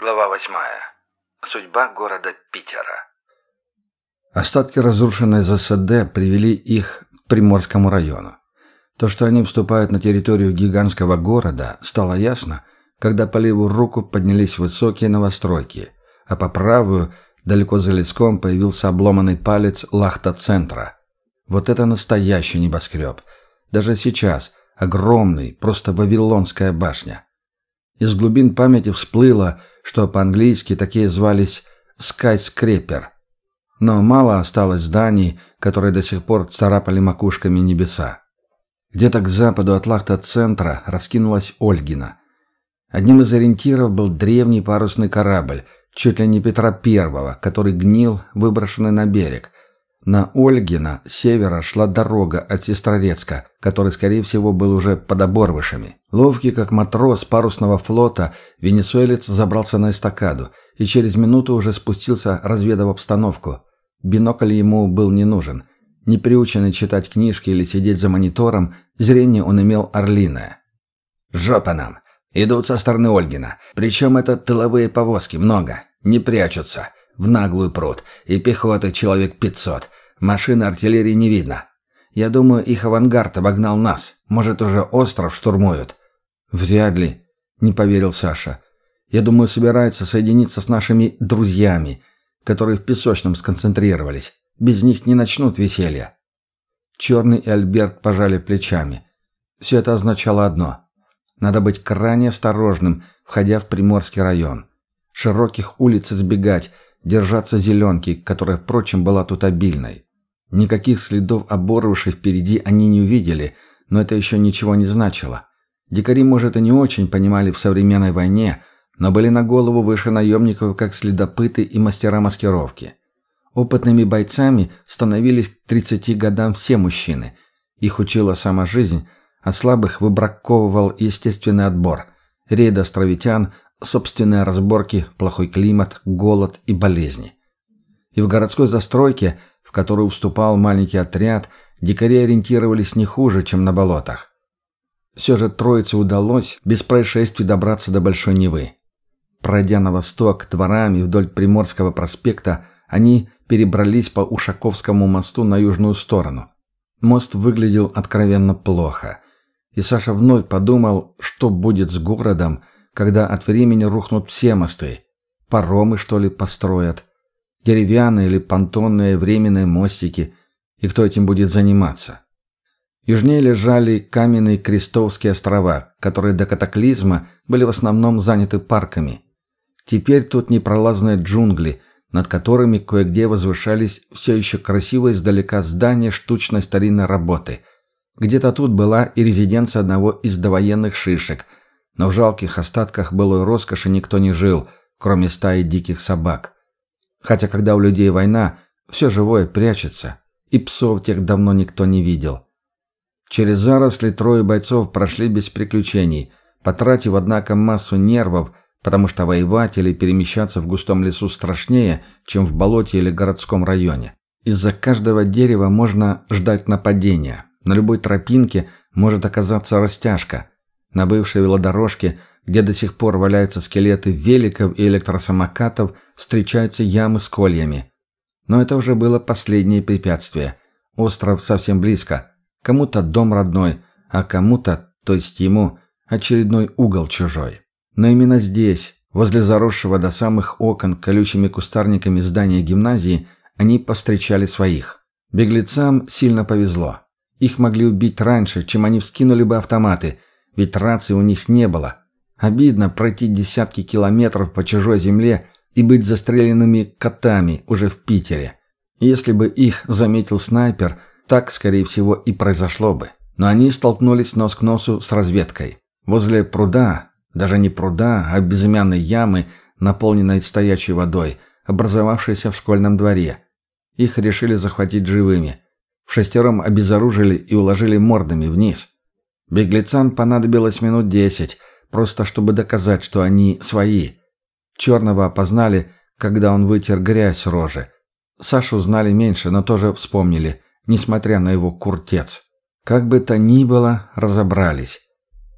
Глава восьмая. Судьба города Питера. Остатки разрушенной ЗСД привели их к Приморскому району. То, что они вступают на территорию гигантского города, стало ясно, когда по левую руку поднялись высокие новостройки, а по правую, далеко за леском, появился обломанный палец Лахта-центра. Вот это настоящий небоскреб. Даже сейчас огромный, просто Вавилонская башня. Из глубин памяти всплыло, что по-английски такие звались «скайскрепер». Но мало осталось зданий, которые до сих пор царапали макушками небеса. Где-то к западу от Лахта-центра раскинулась Ольгина. Одним из ориентиров был древний парусный корабль, чуть ли не Петра Первого, который гнил, выброшенный на берег – на Ольгина с севера шла дорога от Сестрорецка, который, скорее всего, был уже под оборвышами. Ловкий, как матрос парусного флота, венесуэлец забрался на эстакаду и через минуту уже спустился, разведав обстановку. Бинокль ему был не нужен. Не приученный читать книжки или сидеть за монитором, зрение он имел орлиное. «Жопа нам! Идут со стороны Ольгина. Причем это тыловые повозки, много. Не прячутся в наглую пруд, и пехоты человек пятьсот. Машины артиллерии не видно. Я думаю, их авангард обогнал нас. Может, уже остров штурмуют?» «Вряд ли», — не поверил Саша. «Я думаю, собираются соединиться с нашими друзьями, которые в песочном сконцентрировались. Без них не начнут веселья». Черный и Альберт пожали плечами. Все это означало одно. Надо быть крайне осторожным, входя в Приморский район. Широких улиц избегать — держаться зеленки, которая, впрочем, была тут обильной. Никаких следов оборвавшей впереди они не увидели, но это еще ничего не значило. Дикари, может, и не очень понимали в современной войне, но были на голову выше наемников, как следопыты и мастера маскировки. Опытными бойцами становились к 30 годам все мужчины. Их учила сама жизнь, а слабых выбраковывал естественный отбор. Рейд островитян собственные разборки, плохой климат, голод и болезни. И в городской застройке, в которую вступал маленький отряд, дикари ориентировались не хуже, чем на болотах. Все же троице удалось без происшествий добраться до Большой Невы. Пройдя на восток дворами вдоль Приморского проспекта, они перебрались по Ушаковскому мосту на южную сторону. Мост выглядел откровенно плохо. И Саша вновь подумал, что будет с городом, когда от времени рухнут все мосты. Паромы, что ли, построят? Деревянные или понтонные временные мостики? И кто этим будет заниматься? Южнее лежали каменные Крестовские острова, которые до катаклизма были в основном заняты парками. Теперь тут непролазные джунгли, над которыми кое-где возвышались все еще красивые издалека здания штучной старинной работы. Где-то тут была и резиденция одного из довоенных шишек – но в жалких остатках былой роскоши никто не жил, кроме стаи диких собак. Хотя когда у людей война, все живое прячется, и псов тех давно никто не видел. Через заросли трое бойцов прошли без приключений, потратив, однако, массу нервов, потому что воевать или перемещаться в густом лесу страшнее, чем в болоте или городском районе. Из-за каждого дерева можно ждать нападения. На любой тропинке может оказаться растяжка. На бывшей велодорожке, где до сих пор валяются скелеты великов и электросамокатов, встречаются ямы с кольями. Но это уже было последнее препятствие. Остров совсем близко. Кому-то дом родной, а кому-то, то есть ему, очередной угол чужой. Но именно здесь, возле заросшего до самых окон колючими кустарниками здания гимназии, они постречали своих. Беглецам сильно повезло. Их могли убить раньше, чем они вскинули бы автоматы – ведь рации у них не было. Обидно пройти десятки километров по чужой земле и быть застреленными котами уже в Питере. Если бы их заметил снайпер, так, скорее всего, и произошло бы. Но они столкнулись нос к носу с разведкой. Возле пруда, даже не пруда, а безымянной ямы, наполненной стоячей водой, образовавшейся в школьном дворе. Их решили захватить живыми. В шестером обезоружили и уложили мордами вниз. Беглецам понадобилось минут десять, просто чтобы доказать, что они свои. Черного опознали, когда он вытер грязь с рожи. Сашу знали меньше, но тоже вспомнили, несмотря на его куртец. Как бы то ни было, разобрались.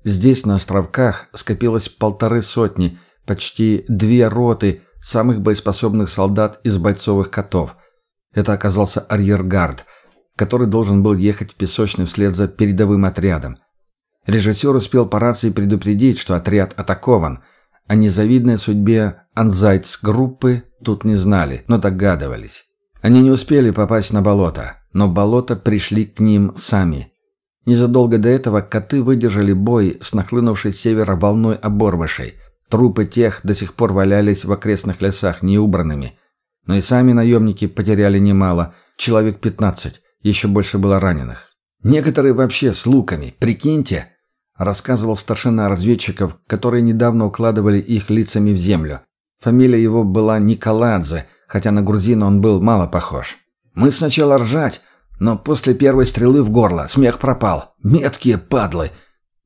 Здесь, на островках, скопилось полторы сотни, почти две роты самых боеспособных солдат из бойцовых котов. Это оказался арьергард, который должен был ехать в песочный вслед за передовым отрядом. Режиссер успел по рации предупредить, что отряд атакован. О незавидной судьбе Анзайтс-группы тут не знали, но догадывались. Они не успели попасть на болото, но болото пришли к ним сами. Незадолго до этого коты выдержали бой с нахлынувшей с севера волной оборвышей. Трупы тех до сих пор валялись в окрестных лесах неубранными. Но и сами наемники потеряли немало, человек 15, еще больше было раненых. Некоторые вообще с луками, прикиньте, рассказывал старшина разведчиков, которые недавно укладывали их лицами в землю. Фамилия его была Николадзе, хотя на грузина он был мало похож. Мы сначала ржать, но после первой стрелы в горло смех пропал. Меткие падлы.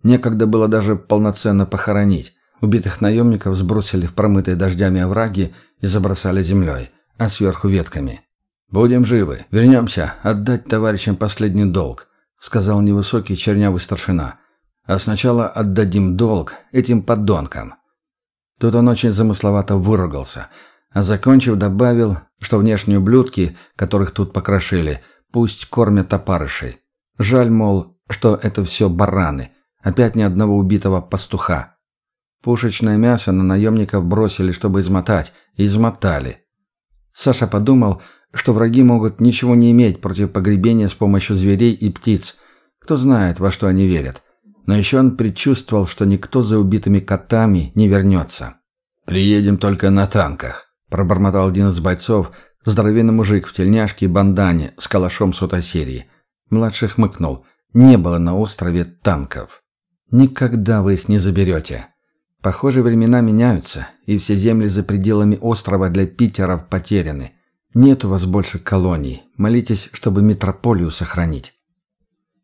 Некогда было даже полноценно похоронить. Убитых наемников сбросили в промытые дождями овраги и забросали землей, а сверху ветками. «Будем живы. Вернемся. Отдать товарищам последний долг», — сказал невысокий чернявый старшина. «А сначала отдадим долг этим подонкам». Тут он очень замысловато выругался, а закончив добавил, что внешние ублюдки, которых тут покрошили — Пусть кормят опарышей. Жаль, мол, что это все бараны. Опять ни одного убитого пастуха. Пушечное мясо на наемников бросили, чтобы измотать, и измотали. Саша подумал, что враги могут ничего не иметь против погребения с помощью зверей и птиц. Кто знает, во что они верят. Но еще он предчувствовал, что никто за убитыми котами не вернется. «Приедем только на танках», – пробормотал один из бойцов, Здоровенный мужик в тельняшке и бандане с калашом сотосерии. Младший хмыкнул. Не было на острове танков. Никогда вы их не заберете. Похоже, времена меняются, и все земли за пределами острова для Питеров потеряны. Нет у вас больше колоний. Молитесь, чтобы метрополию сохранить.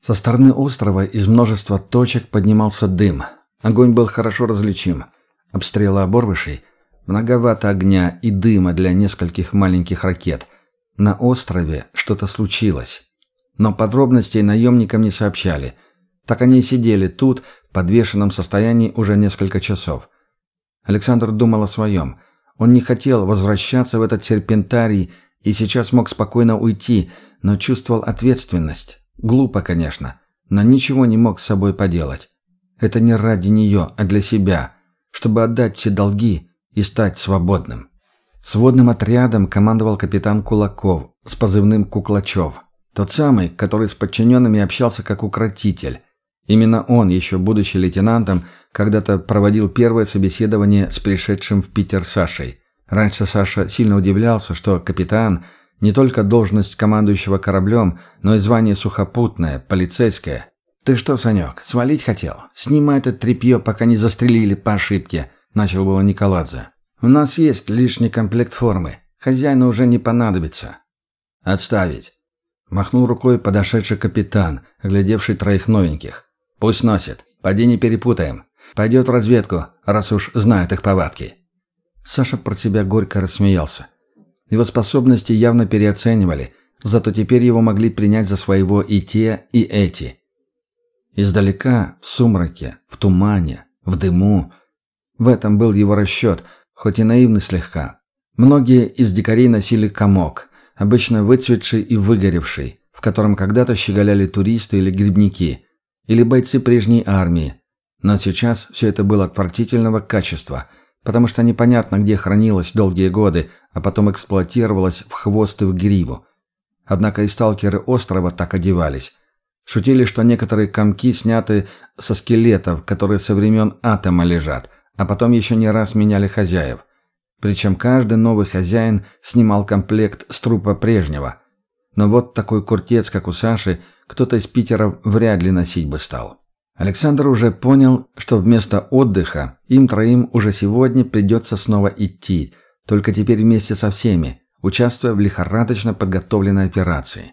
Со стороны острова из множества точек поднимался дым. Огонь был хорошо различим. Обстрелы оборвышей Многовато огня и дыма для нескольких маленьких ракет. На острове что-то случилось. Но подробностей наемникам не сообщали. Так они и сидели тут, в подвешенном состоянии уже несколько часов. Александр думал о своем. Он не хотел возвращаться в этот серпентарий и сейчас мог спокойно уйти, но чувствовал ответственность. Глупо, конечно, но ничего не мог с собой поделать. Это не ради нее, а для себя. Чтобы отдать все долги, и стать свободным. Сводным отрядом командовал капитан Кулаков с позывным Куклачев. Тот самый, который с подчиненными общался как укротитель. Именно он, еще будучи лейтенантом, когда-то проводил первое собеседование с пришедшим в Питер Сашей. Раньше Саша сильно удивлялся, что капитан – не только должность командующего кораблем, но и звание сухопутное, полицейское. «Ты что, Санек, свалить хотел? Снимай это тряпье, пока не застрелили по ошибке», — начал было Николадзе. «У нас есть лишний комплект формы. Хозяину уже не понадобится». «Отставить!» — махнул рукой подошедший капитан, оглядевший троих новеньких. «Пусть носит. Поди не перепутаем. Пойдет в разведку, раз уж знает их повадки». Саша про себя горько рассмеялся. Его способности явно переоценивали, зато теперь его могли принять за своего и те, и эти. Издалека, в сумраке, в тумане, в дыму, в этом был его расчет, хоть и наивный слегка. Многие из дикарей носили комок, обычно выцветший и выгоревший, в котором когда-то щеголяли туристы или грибники, или бойцы прежней армии. Но сейчас все это было отвратительного качества, потому что непонятно где хранилось долгие годы, а потом эксплуатировалось в хвост и в гриву. Однако и сталкеры острова так одевались. Шутили, что некоторые комки сняты со скелетов, которые со времен атома лежат – а потом еще не раз меняли хозяев. Причем каждый новый хозяин снимал комплект с трупа прежнего. Но вот такой куртец, как у Саши, кто-то из Питера вряд ли носить бы стал. Александр уже понял, что вместо отдыха им троим уже сегодня придется снова идти, только теперь вместе со всеми, участвуя в лихорадочно подготовленной операции.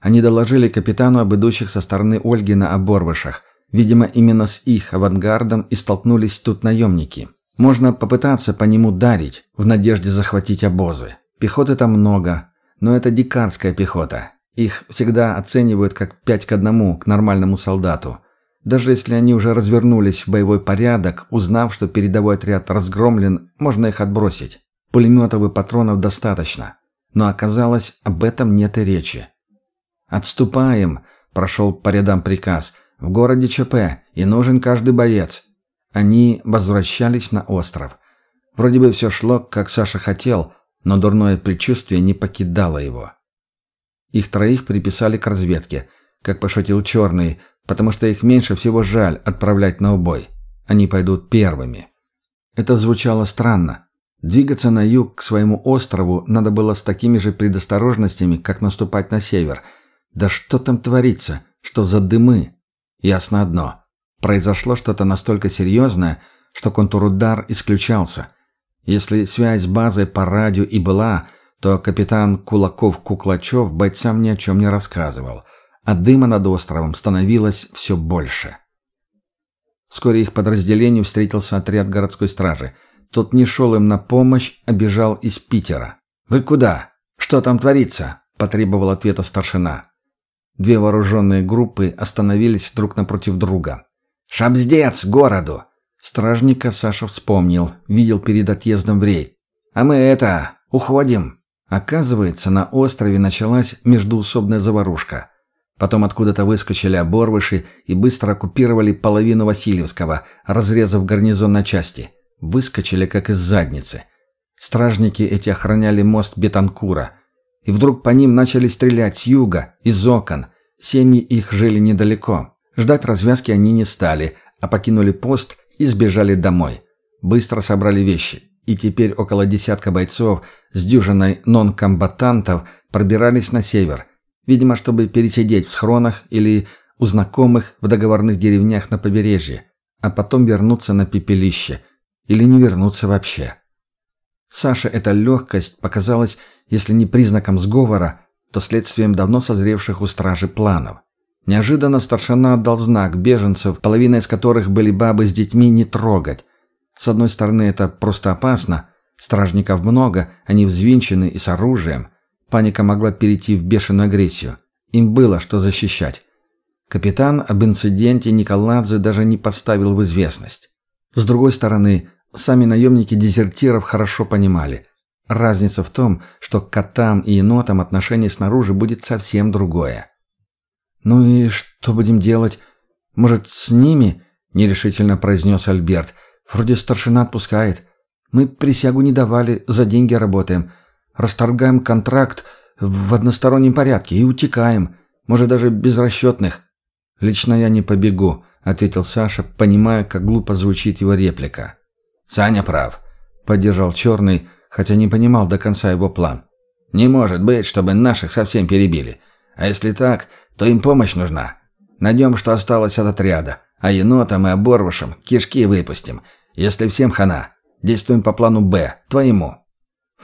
Они доложили капитану об идущих со стороны Ольги на оборвышах – Видимо, именно с их авангардом и столкнулись тут наемники. Можно попытаться по нему дарить, в надежде захватить обозы. Пехоты там много, но это дикарская пехота. Их всегда оценивают как пять к одному к нормальному солдату. Даже если они уже развернулись в боевой порядок, узнав, что передовой отряд разгромлен, можно их отбросить. Пулеметов и патронов достаточно. Но оказалось, об этом нет и речи. «Отступаем!» – прошел по рядам приказ. «В городе ЧП, и нужен каждый боец». Они возвращались на остров. Вроде бы все шло, как Саша хотел, но дурное предчувствие не покидало его. Их троих приписали к разведке, как пошутил Черный, потому что их меньше всего жаль отправлять на убой. Они пойдут первыми. Это звучало странно. Двигаться на юг к своему острову надо было с такими же предосторожностями, как наступать на север. Да что там творится? Что за дымы? Ясно одно. Произошло что-то настолько серьезное, что контурудар исключался. Если связь с базой по радио и была, то капитан Кулаков-Куклачев бойцам ни о чем не рассказывал, а дыма над островом становилось все больше. Вскоре их подразделению встретился отряд городской стражи. Тот не шел им на помощь, а бежал из Питера. «Вы куда? Что там творится?» – потребовал ответа старшина. Две вооруженные группы остановились друг напротив друга. «Шабздец, городу!» Стражника Саша вспомнил, видел перед отъездом в рейд. «А мы это... уходим!» Оказывается, на острове началась междуусобная заварушка. Потом откуда-то выскочили оборвыши и быстро оккупировали половину Васильевского, разрезав гарнизон на части. Выскочили, как из задницы. Стражники эти охраняли мост Бетанкура. И вдруг по ним начали стрелять с юга, из окон. Семьи их жили недалеко. Ждать развязки они не стали, а покинули пост и сбежали домой. Быстро собрали вещи. И теперь около десятка бойцов с дюжиной нон-комбатантов пробирались на север. Видимо, чтобы пересидеть в схронах или у знакомых в договорных деревнях на побережье, а потом вернуться на пепелище. Или не вернуться вообще. Саше эта легкость показалась, если не признаком сговора, то следствием давно созревших у стражи планов. Неожиданно старшина отдал знак беженцев, половина из которых были бабы с детьми, не трогать. С одной стороны, это просто опасно. Стражников много, они взвинчены и с оружием. Паника могла перейти в бешеную агрессию. Им было что защищать. Капитан об инциденте Николадзе даже не поставил в известность. С другой стороны, сами наемники дезертиров хорошо понимали. Разница в том, что к котам и енотам отношение снаружи будет совсем другое. «Ну и что будем делать? Может, с ними?» – нерешительно произнес Альберт. «Вроде старшина отпускает. Мы присягу не давали, за деньги работаем. Расторгаем контракт в одностороннем порядке и утекаем. Может, даже без расчетных». «Лично я не побегу», – ответил Саша, понимая, как глупо звучит его реплика. «Саня прав», – поддержал Черный, хотя не понимал до конца его план. «Не может быть, чтобы наших совсем перебили. А если так, то им помощь нужна. Найдем, что осталось от отряда, а енотам и оборвышам кишки выпустим. Если всем хана, действуем по плану «Б», твоему».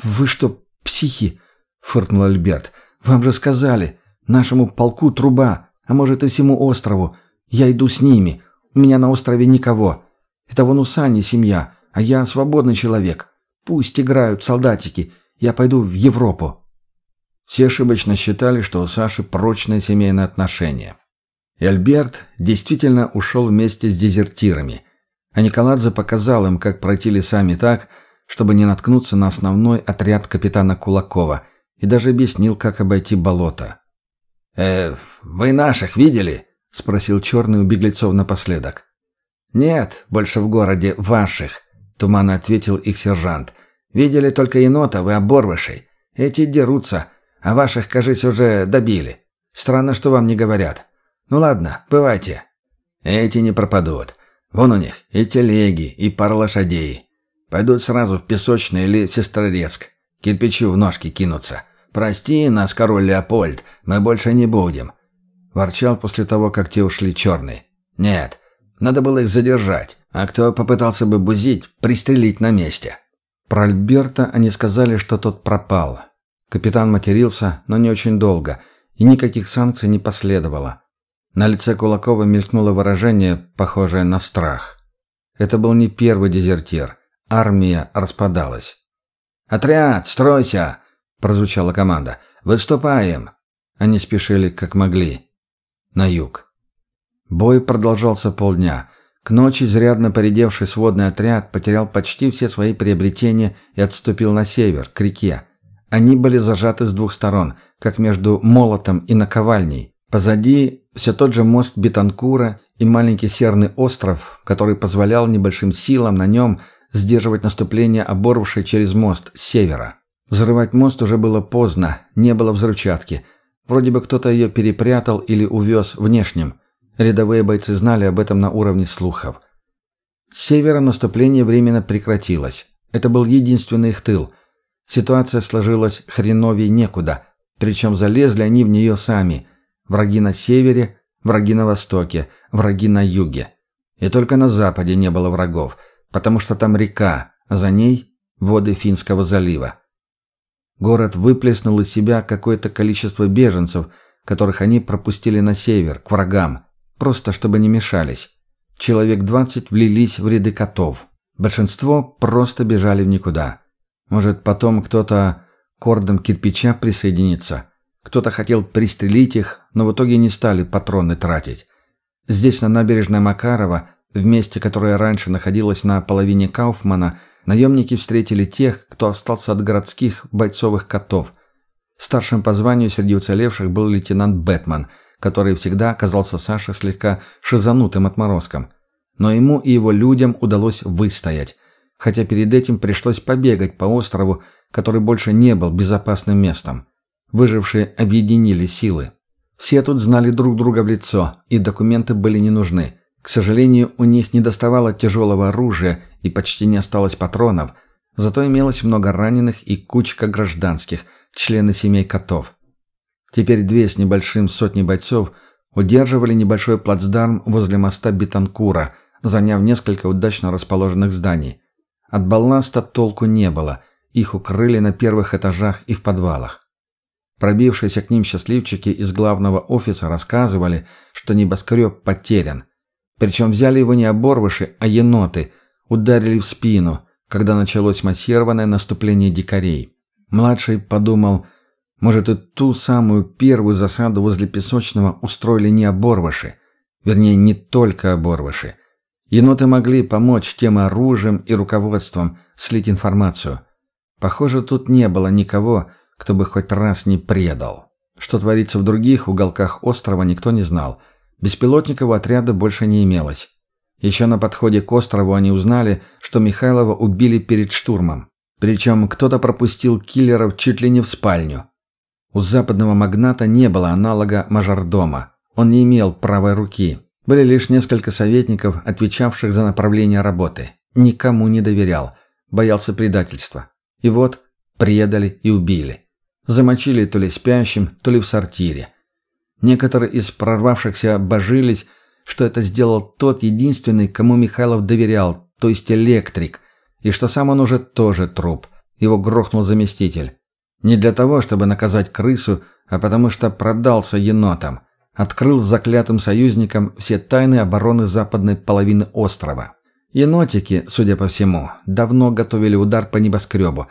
«Вы что, психи?» — фыркнул Альберт. «Вам же сказали, нашему полку труба, а может и всему острову. Я иду с ними. У меня на острове никого. Это вон у Сани семья, а я свободный человек. Пусть играют солдатики. Я пойду в Европу». Все ошибочно считали, что у Саши прочные семейные отношения. И Альберт действительно ушел вместе с дезертирами. А Николадзе показал им, как пройти лесами так, чтобы не наткнуться на основной отряд капитана Кулакова, и даже объяснил, как обойти болото. «Э, вы наших видели?» — спросил Черный у беглецов напоследок. «Нет, больше в городе ваших», — туманно ответил их сержант. «Видели только енотов и оборвышей. Эти дерутся, а ваших, кажись, уже добили. Странно, что вам не говорят. Ну ладно, бывайте. Эти не пропадут. Вон у них и телеги, и пара лошадей. Пойдут сразу в Песочный или Сестрорецк. Кирпичу в ножки кинутся. Прости нас, король Леопольд, мы больше не будем. Ворчал после того, как те ушли черный. Нет, надо было их задержать. А кто попытался бы бузить, пристрелить на месте. Про Альберта они сказали, что тот пропал. Капитан матерился, но не очень долго, и никаких санкций не последовало. На лице Кулакова мелькнуло выражение, похожее на страх. Это был не первый дезертир. Армия распадалась. «Отряд, стройся!» – прозвучала команда. «Выступаем!» Они спешили как могли. На юг. Бой продолжался полдня. К ночи изрядно поредевший сводный отряд потерял почти все свои приобретения и отступил на север, к реке. Они были зажаты с двух сторон, как между молотом и наковальней. Позади все тот же мост Бетанкура и маленький серный остров, который позволял небольшим силам на нем сдерживать наступление оборвавшей через мост с севера. Взрывать мост уже было поздно, не было взрывчатки. Вроде бы кто-то ее перепрятал или увез внешним. Рядовые бойцы знали об этом на уровне слухов. С севера наступление временно прекратилось. Это был единственный их тыл. Ситуация сложилась хреновей некуда. Причем залезли они в нее сами. Враги на севере, враги на востоке, враги на юге. И только на западе не было врагов, потому что там река, а за ней воды Финского залива. Город выплеснул из себя какое-то количество беженцев, которых они пропустили на север, к врагам просто чтобы не мешались. Человек двадцать влились в ряды котов. Большинство просто бежали в никуда. Может, потом кто-то к ордам кирпича присоединится. Кто-то хотел пристрелить их, но в итоге не стали патроны тратить. Здесь, на набережной Макарова, в месте, которое раньше находилось на половине Кауфмана, наемники встретили тех, кто остался от городских бойцовых котов. Старшим по званию среди уцелевших был лейтенант Бэтмен – который всегда казался Саше слегка шизанутым отморозком. Но ему и его людям удалось выстоять, хотя перед этим пришлось побегать по острову, который больше не был безопасным местом. Выжившие объединили силы. Все тут знали друг друга в лицо, и документы были не нужны. К сожалению, у них не доставало тяжелого оружия и почти не осталось патронов, зато имелось много раненых и кучка гражданских, члены семей котов. Теперь две с небольшим сотни бойцов удерживали небольшой плацдарм возле моста Бетанкура, заняв несколько удачно расположенных зданий. От балласта толку не было, их укрыли на первых этажах и в подвалах. Пробившиеся к ним счастливчики из главного офиса рассказывали, что небоскреб потерян. Причем взяли его не оборвыши, а еноты, ударили в спину, когда началось массированное наступление дикарей. Младший подумал – может, и ту самую первую засаду возле песочного устроили не оборвыши. Вернее, не только оборвыши. Еноты могли помочь тем оружием и руководством слить информацию. Похоже, тут не было никого, кто бы хоть раз не предал. Что творится в других уголках острова, никто не знал. Беспилотников отряда больше не имелось. Еще на подходе к острову они узнали, что Михайлова убили перед штурмом. Причем кто-то пропустил киллеров чуть ли не в спальню. У западного магната не было аналога мажордома. Он не имел правой руки. Были лишь несколько советников, отвечавших за направление работы. Никому не доверял. Боялся предательства. И вот предали и убили. Замочили то ли спящим, то ли в сортире. Некоторые из прорвавшихся божились, что это сделал тот единственный, кому Михайлов доверял, то есть электрик, и что сам он уже тоже труп. Его грохнул заместитель. Не для того, чтобы наказать крысу, а потому что продался енотам. Открыл заклятым союзникам все тайны обороны западной половины острова. Енотики, судя по всему, давно готовили удар по небоскребу,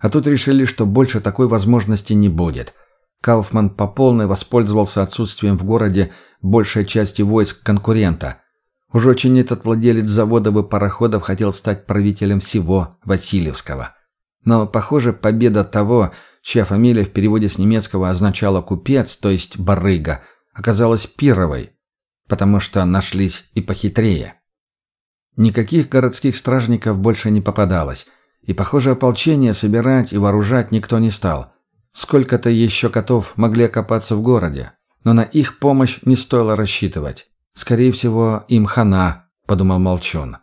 а тут решили, что больше такой возможности не будет. Кауфман по полной воспользовался отсутствием в городе большей части войск конкурента. Уж очень этот владелец заводов и пароходов хотел стать правителем всего Васильевского. Но, похоже, победа того, чья фамилия в переводе с немецкого означала «купец», то есть «барыга», оказалась первой, потому что нашлись и похитрее. Никаких городских стражников больше не попадалось, и, похоже, ополчение собирать и вооружать никто не стал. Сколько-то еще котов могли окопаться в городе, но на их помощь не стоило рассчитывать. Скорее всего, им хана, подумал Молчун.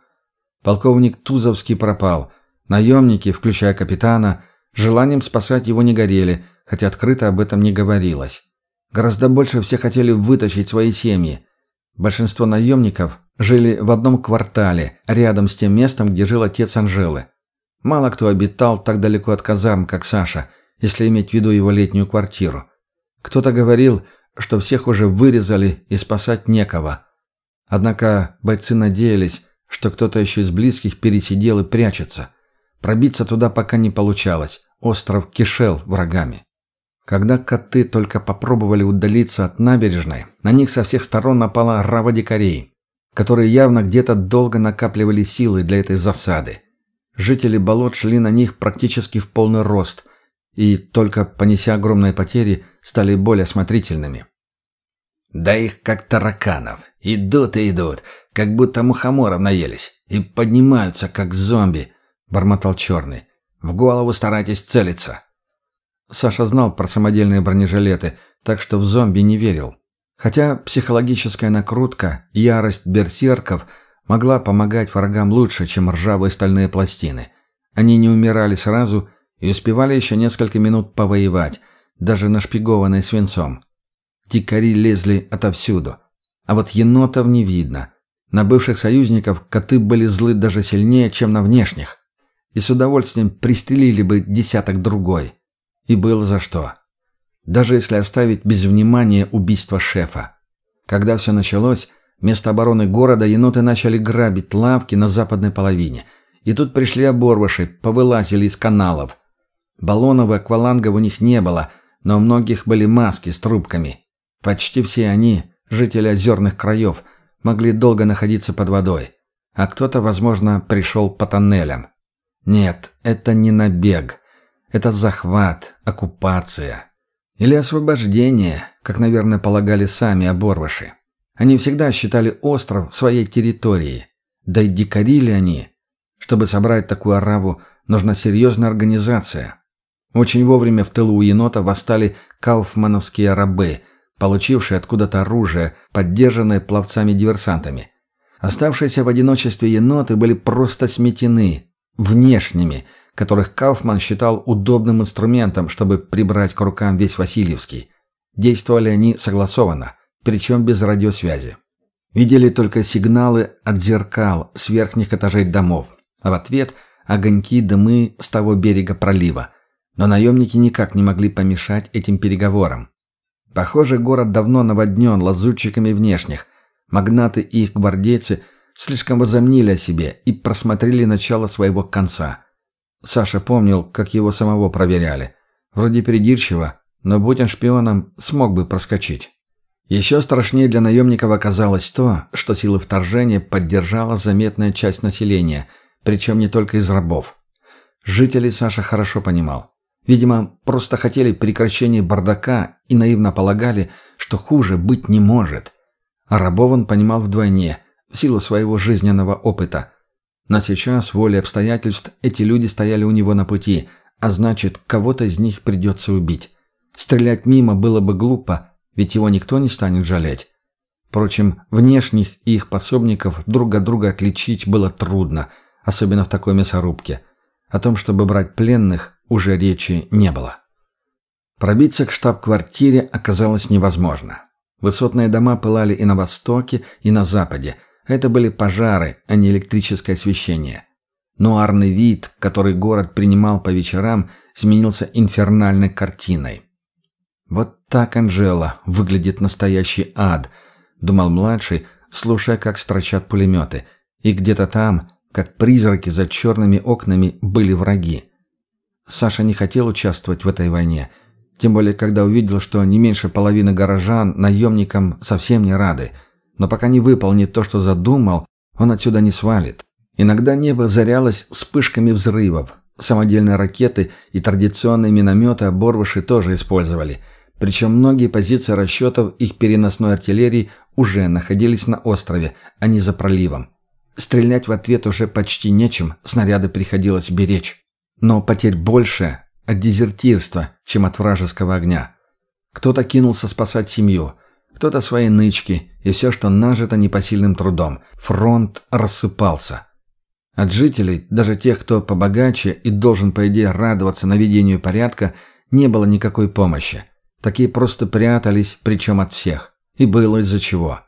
Полковник Тузовский пропал – Наемники, включая капитана, желанием спасать его не горели, хотя открыто об этом не говорилось. Гораздо больше все хотели вытащить свои семьи. Большинство наемников жили в одном квартале, рядом с тем местом, где жил отец Анжелы. Мало кто обитал так далеко от казарм, как Саша, если иметь в виду его летнюю квартиру. Кто-то говорил, что всех уже вырезали и спасать некого. Однако бойцы надеялись, что кто-то еще из близких пересидел и прячется – Пробиться туда пока не получалось. Остров кишел врагами. Когда коты только попробовали удалиться от набережной, на них со всех сторон напала рава дикарей, которые явно где-то долго накапливали силы для этой засады. Жители болот шли на них практически в полный рост и, только понеся огромные потери, стали более осмотрительными. «Да их как тараканов. Идут и идут, как будто мухоморов наелись, и поднимаются, как зомби», — бормотал Черный. «В голову старайтесь целиться». Саша знал про самодельные бронежилеты, так что в зомби не верил. Хотя психологическая накрутка, ярость берсерков могла помогать врагам лучше, чем ржавые стальные пластины. Они не умирали сразу и успевали еще несколько минут повоевать, даже нашпигованные свинцом. Дикари лезли отовсюду. А вот енотов не видно. На бывших союзников коты были злы даже сильнее, чем на внешних. И с удовольствием пристрелили бы десяток другой. И было за что. Даже если оставить без внимания убийство шефа. Когда все началось, вместо обороны города еноты начали грабить лавки на западной половине. И тут пришли оборвыши, повылазили из каналов. Баллонов и аквалангов у них не было, но у многих были маски с трубками. Почти все они, жители озерных краев, могли долго находиться под водой. А кто-то, возможно, пришел по тоннелям. Нет, это не набег. Это захват, оккупация. Или освобождение, как, наверное, полагали сами оборвыши. Они всегда считали остров своей территорией. Да и дикарили они. Чтобы собрать такую араву, нужна серьезная организация. Очень вовремя в тылу у енота восстали кауфмановские рабы, получившие откуда-то оружие, поддержанное пловцами-диверсантами. Оставшиеся в одиночестве еноты были просто сметены, внешними – которых Кауфман считал удобным инструментом, чтобы прибрать к рукам весь Васильевский. Действовали они согласованно, причем без радиосвязи. Видели только сигналы от зеркал с верхних этажей домов, а в ответ – огоньки дымы с того берега пролива. Но наемники никак не могли помешать этим переговорам. Похоже, город давно наводнен лазутчиками внешних. Магнаты и их гвардейцы слишком возомнили о себе и просмотрели начало своего конца – Саша помнил, как его самого проверяли. Вроде придирчиво, но будь он шпионом, смог бы проскочить. Еще страшнее для наемников оказалось то, что силы вторжения поддержала заметная часть населения, причем не только из рабов. Жителей Саша хорошо понимал. Видимо, просто хотели прекращения бардака и наивно полагали, что хуже быть не может. А рабов он понимал вдвойне, в силу своего жизненного опыта – но сейчас, волей обстоятельств, эти люди стояли у него на пути, а значит, кого-то из них придется убить. Стрелять мимо было бы глупо, ведь его никто не станет жалеть. Впрочем, внешних и их пособников друг от друга отличить было трудно, особенно в такой мясорубке. О том, чтобы брать пленных, уже речи не было. Пробиться к штаб-квартире оказалось невозможно. Высотные дома пылали и на востоке, и на западе – это были пожары, а не электрическое освещение. Нуарный вид, который город принимал по вечерам, сменился инфернальной картиной. «Вот так, Анжела, выглядит настоящий ад», — думал младший, слушая, как строчат пулеметы. И где-то там, как призраки за черными окнами, были враги. Саша не хотел участвовать в этой войне, тем более когда увидел, что не меньше половины горожан наемникам совсем не рады — но пока не выполнит то, что задумал, он отсюда не свалит. Иногда небо зарялось вспышками взрывов. Самодельные ракеты и традиционные минометы оборвыши тоже использовали. Причем многие позиции расчетов их переносной артиллерии уже находились на острове, а не за проливом. Стрелять в ответ уже почти нечем, снаряды приходилось беречь. Но потерь больше от дезертирства, чем от вражеского огня. Кто-то кинулся спасать семью, кто-то свои нычки и все, что нажито непосильным трудом. Фронт рассыпался. От жителей, даже тех, кто побогаче и должен, по идее, радоваться наведению порядка, не было никакой помощи. Такие просто прятались, причем от всех. И было из-за чего.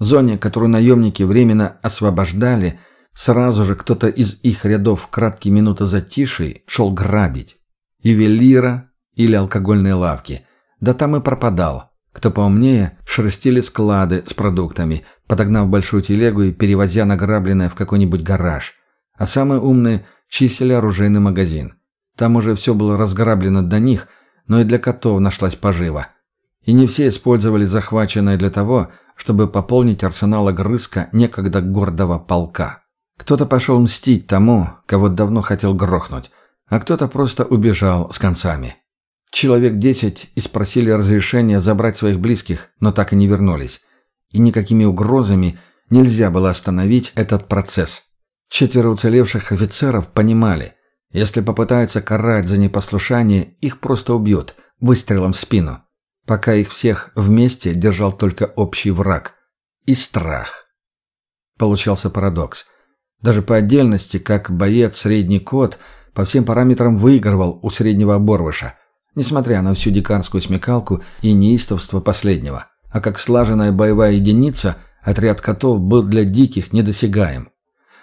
Зоне, которую наемники временно освобождали, сразу же кто-то из их рядов в краткие минуты затишей шел грабить. Ювелира или алкогольные лавки. Да там и пропадал. Кто поумнее, шерстили склады с продуктами, подогнав большую телегу и перевозя награбленное в какой-нибудь гараж. А самые умные чистили оружейный магазин. Там уже все было разграблено до них, но и для котов нашлась пожива. И не все использовали захваченное для того, чтобы пополнить арсенал огрызка некогда гордого полка. Кто-то пошел мстить тому, кого давно хотел грохнуть, а кто-то просто убежал с концами. Человек десять и спросили разрешения забрать своих близких, но так и не вернулись. И никакими угрозами нельзя было остановить этот процесс. Четверо уцелевших офицеров понимали, если попытаются карать за непослушание, их просто убьют выстрелом в спину. Пока их всех вместе держал только общий враг и страх. Получался парадокс. Даже по отдельности, как боец средний кот, по всем параметрам выигрывал у среднего оборвыша, несмотря на всю дикарскую смекалку и неистовство последнего. А как слаженная боевая единица, отряд котов был для диких недосягаем.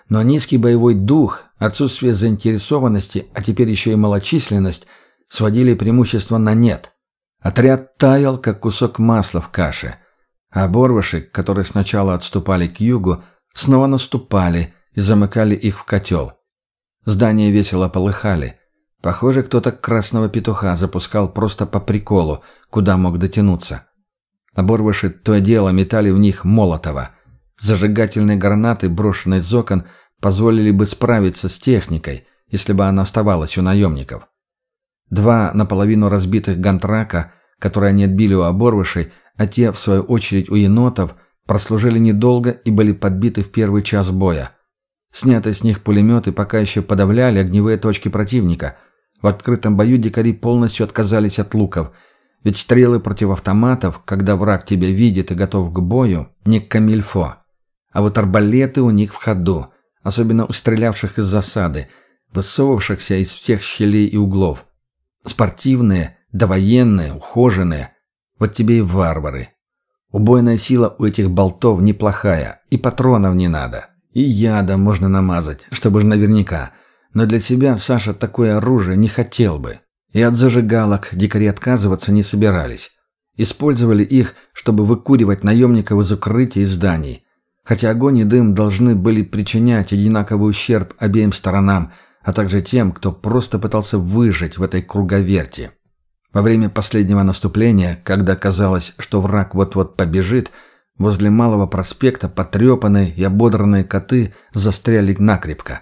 Но низкий боевой дух, отсутствие заинтересованности, а теперь еще и малочисленность, сводили преимущество на нет. Отряд таял, как кусок масла в каше. А оборвыши, которые сначала отступали к югу, снова наступали и замыкали их в котел. Здания весело полыхали. Похоже, кто-то красного петуха запускал просто по приколу, куда мог дотянуться. Оборвыши то дело метали в них молотого. Зажигательные гранаты, брошенные из окон, позволили бы справиться с техникой, если бы она оставалась у наемников. Два наполовину разбитых гантрака, которые они отбили у оборвышей, а те, в свою очередь, у енотов, прослужили недолго и были подбиты в первый час боя. Снятые с них пулеметы пока еще подавляли огневые точки противника. В открытом бою дикари полностью отказались от луков, ведь стрелы против автоматов, когда враг тебя видит и готов к бою, не камильфо. А вот арбалеты у них в ходу, особенно у стрелявших из засады, высовывавшихся из всех щелей и углов. Спортивные, довоенные, ухоженные. Вот тебе и варвары. Убойная сила у этих болтов неплохая, и патронов не надо. И яда можно намазать, чтобы же наверняка. Но для себя Саша такое оружие не хотел бы. И от зажигалок дикари отказываться не собирались. Использовали их, чтобы выкуривать наемников из укрытий и зданий. Хотя огонь и дым должны были причинять одинаковый ущерб обеим сторонам, а также тем, кто просто пытался выжить в этой круговерти. Во время последнего наступления, когда казалось, что враг вот-вот побежит, возле Малого проспекта потрепанные и ободранные коты застряли накрепко.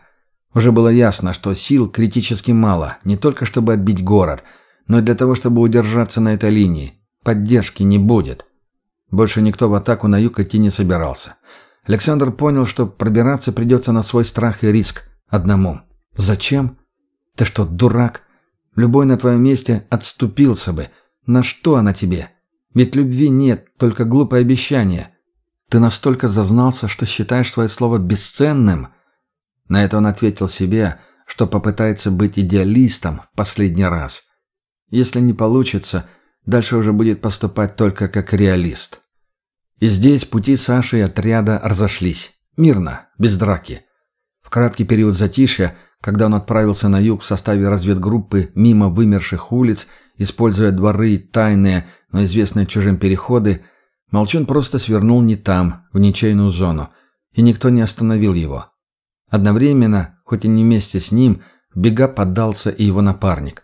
Уже было ясно, что сил критически мало, не только чтобы отбить город, но и для того, чтобы удержаться на этой линии. Поддержки не будет. Больше никто в атаку на юг идти не собирался. Александр понял, что пробираться придется на свой страх и риск. Одному. Зачем? Ты что, дурак? Любой на твоем месте отступился бы. На что она тебе? Ведь любви нет, только глупое обещание. Ты настолько зазнался, что считаешь свое слово бесценным. На это он ответил себе, что попытается быть идеалистом в последний раз. Если не получится, дальше уже будет поступать только как реалист. И здесь пути Саши и отряда разошлись. Мирно, без драки. В краткий период затишья, когда он отправился на юг в составе разведгруппы мимо вымерших улиц, используя дворы и тайные, но известные чужим переходы, Молчун просто свернул не там, в ничейную зону, и никто не остановил его. Одновременно, хоть и не вместе с ним, в бега поддался и его напарник.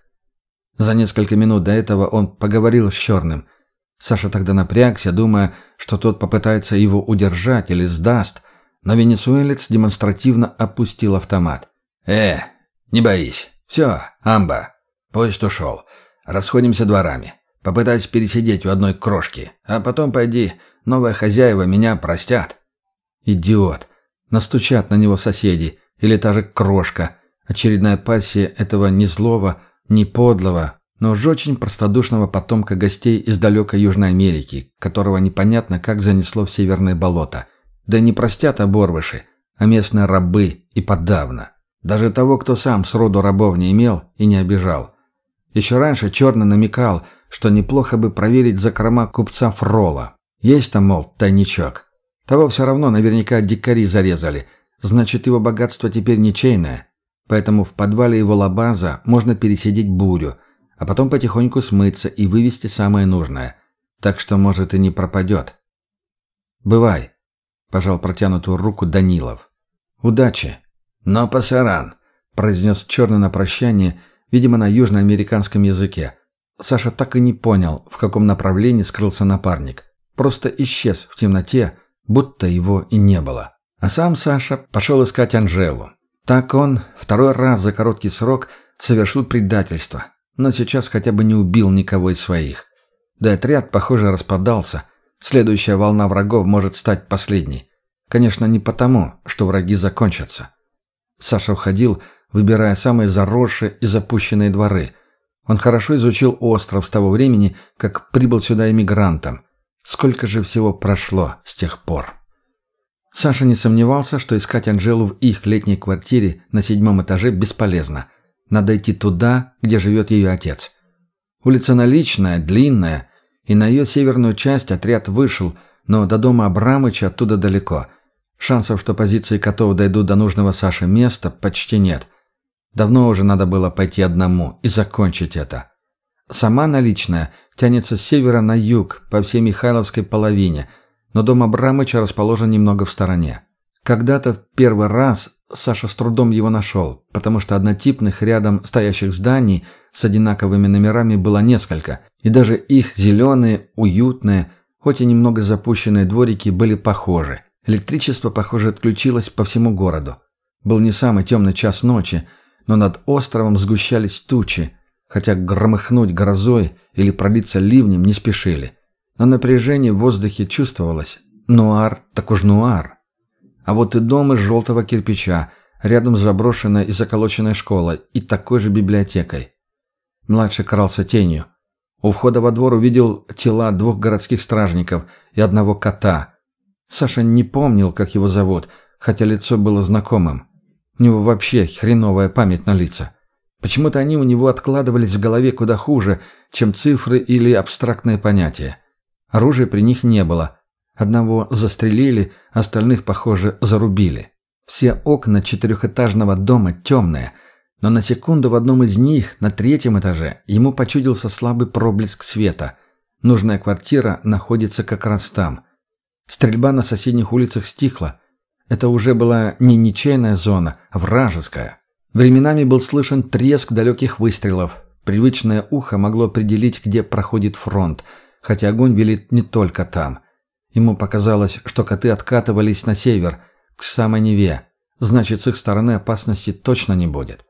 За несколько минут до этого он поговорил с Черным, Саша тогда напрягся, думая, что тот попытается его удержать или сдаст, но венесуэлец демонстративно опустил автомат. «Э, не боись. Все, амба. Поезд ушел. Расходимся дворами. Попытаюсь пересидеть у одной крошки. А потом пойди, новые хозяева меня простят». «Идиот. Настучат на него соседи. Или та же крошка. Очередная пассия этого ни злого, ни подлого, но уж очень простодушного потомка гостей из далекой Южной Америки, которого непонятно как занесло в северное болото. Да не простят оборвыши, а местные рабы и подавно. Даже того, кто сам сроду рабов не имел и не обижал. Еще раньше Черный намекал, что неплохо бы проверить закрома купца Фрола. Есть там, мол, тайничок. Того все равно наверняка дикари зарезали. Значит, его богатство теперь ничейное. Поэтому в подвале его лабаза можно пересидеть бурю – а потом потихоньку смыться и вывести самое нужное. Так что, может, и не пропадет. «Бывай», — пожал протянутую руку Данилов. «Удачи». «Но пасаран», — произнес черный на прощание, видимо, на южноамериканском языке. Саша так и не понял, в каком направлении скрылся напарник. Просто исчез в темноте, будто его и не было. А сам Саша пошел искать Анжелу. Так он второй раз за короткий срок совершил предательство, но сейчас хотя бы не убил никого из своих. Да отряд, похоже, распадался. Следующая волна врагов может стать последней. Конечно, не потому, что враги закончатся. Саша уходил, выбирая самые заросшие и запущенные дворы. Он хорошо изучил остров с того времени, как прибыл сюда иммигрантом. Сколько же всего прошло с тех пор? Саша не сомневался, что искать Анжелу в их летней квартире на седьмом этаже бесполезно. Надо идти туда, где живет ее отец. Улица наличная, длинная, и на ее северную часть отряд вышел, но до дома Абрамыча оттуда далеко. Шансов, что позиции котов дойдут до нужного Саши места, почти нет. Давно уже надо было пойти одному и закончить это. Сама наличная тянется с севера на юг, по всей Михайловской половине, но дом Абрамыча расположен немного в стороне. Когда-то в первый раз Саша с трудом его нашел, потому что однотипных рядом стоящих зданий с одинаковыми номерами было несколько, и даже их зеленые, уютные, хоть и немного запущенные дворики были похожи. Электричество, похоже, отключилось по всему городу. Был не самый темный час ночи, но над островом сгущались тучи, хотя громыхнуть грозой или пролиться ливнем не спешили. Но напряжение в воздухе чувствовалось. Нуар так уж нуар. А вот и дом из желтого кирпича, рядом с заброшенной и заколоченной школой и такой же библиотекой. Младший крался тенью. У входа во двор увидел тела двух городских стражников и одного кота. Саша не помнил, как его зовут, хотя лицо было знакомым. У него вообще хреновая память на лица. Почему-то они у него откладывались в голове куда хуже, чем цифры или абстрактные понятия. Оружия при них не было. Одного застрелили, остальных, похоже, зарубили. Все окна четырехэтажного дома темные, но на секунду в одном из них, на третьем этаже, ему почудился слабый проблеск света. Нужная квартира находится как раз там. Стрельба на соседних улицах стихла. Это уже была не ничейная зона, а вражеская. Временами был слышен треск далеких выстрелов. Привычное ухо могло определить, где проходит фронт, хотя огонь велит не только там. Ему показалось, что коты откатывались на север, к самой Неве. Значит, с их стороны опасности точно не будет.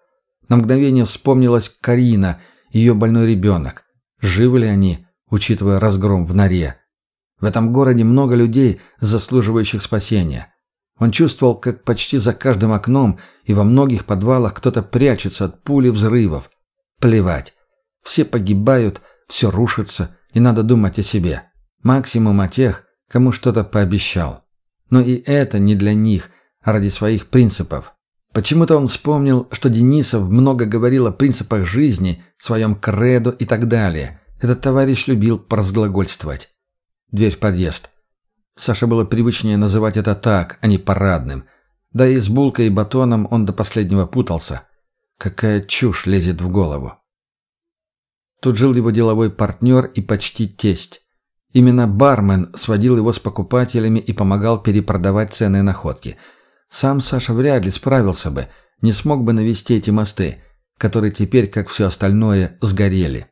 На мгновение вспомнилась Карина, ее больной ребенок. Живы ли они, учитывая разгром в норе? В этом городе много людей, заслуживающих спасения. Он чувствовал, как почти за каждым окном и во многих подвалах кто-то прячется от пули взрывов. Плевать. Все погибают, все рушится, и надо думать о себе. Максимум о тех, кому что-то пообещал. Но и это не для них, а ради своих принципов. Почему-то он вспомнил, что Денисов много говорил о принципах жизни, своем кредо и так далее. Этот товарищ любил поразглагольствовать. Дверь в подъезд. Саше было привычнее называть это так, а не парадным. Да и с булкой и батоном он до последнего путался. Какая чушь лезет в голову. Тут жил его деловой партнер и почти тесть. Именно бармен сводил его с покупателями и помогал перепродавать ценные находки. Сам Саша вряд ли справился бы, не смог бы навести эти мосты, которые теперь, как все остальное, сгорели.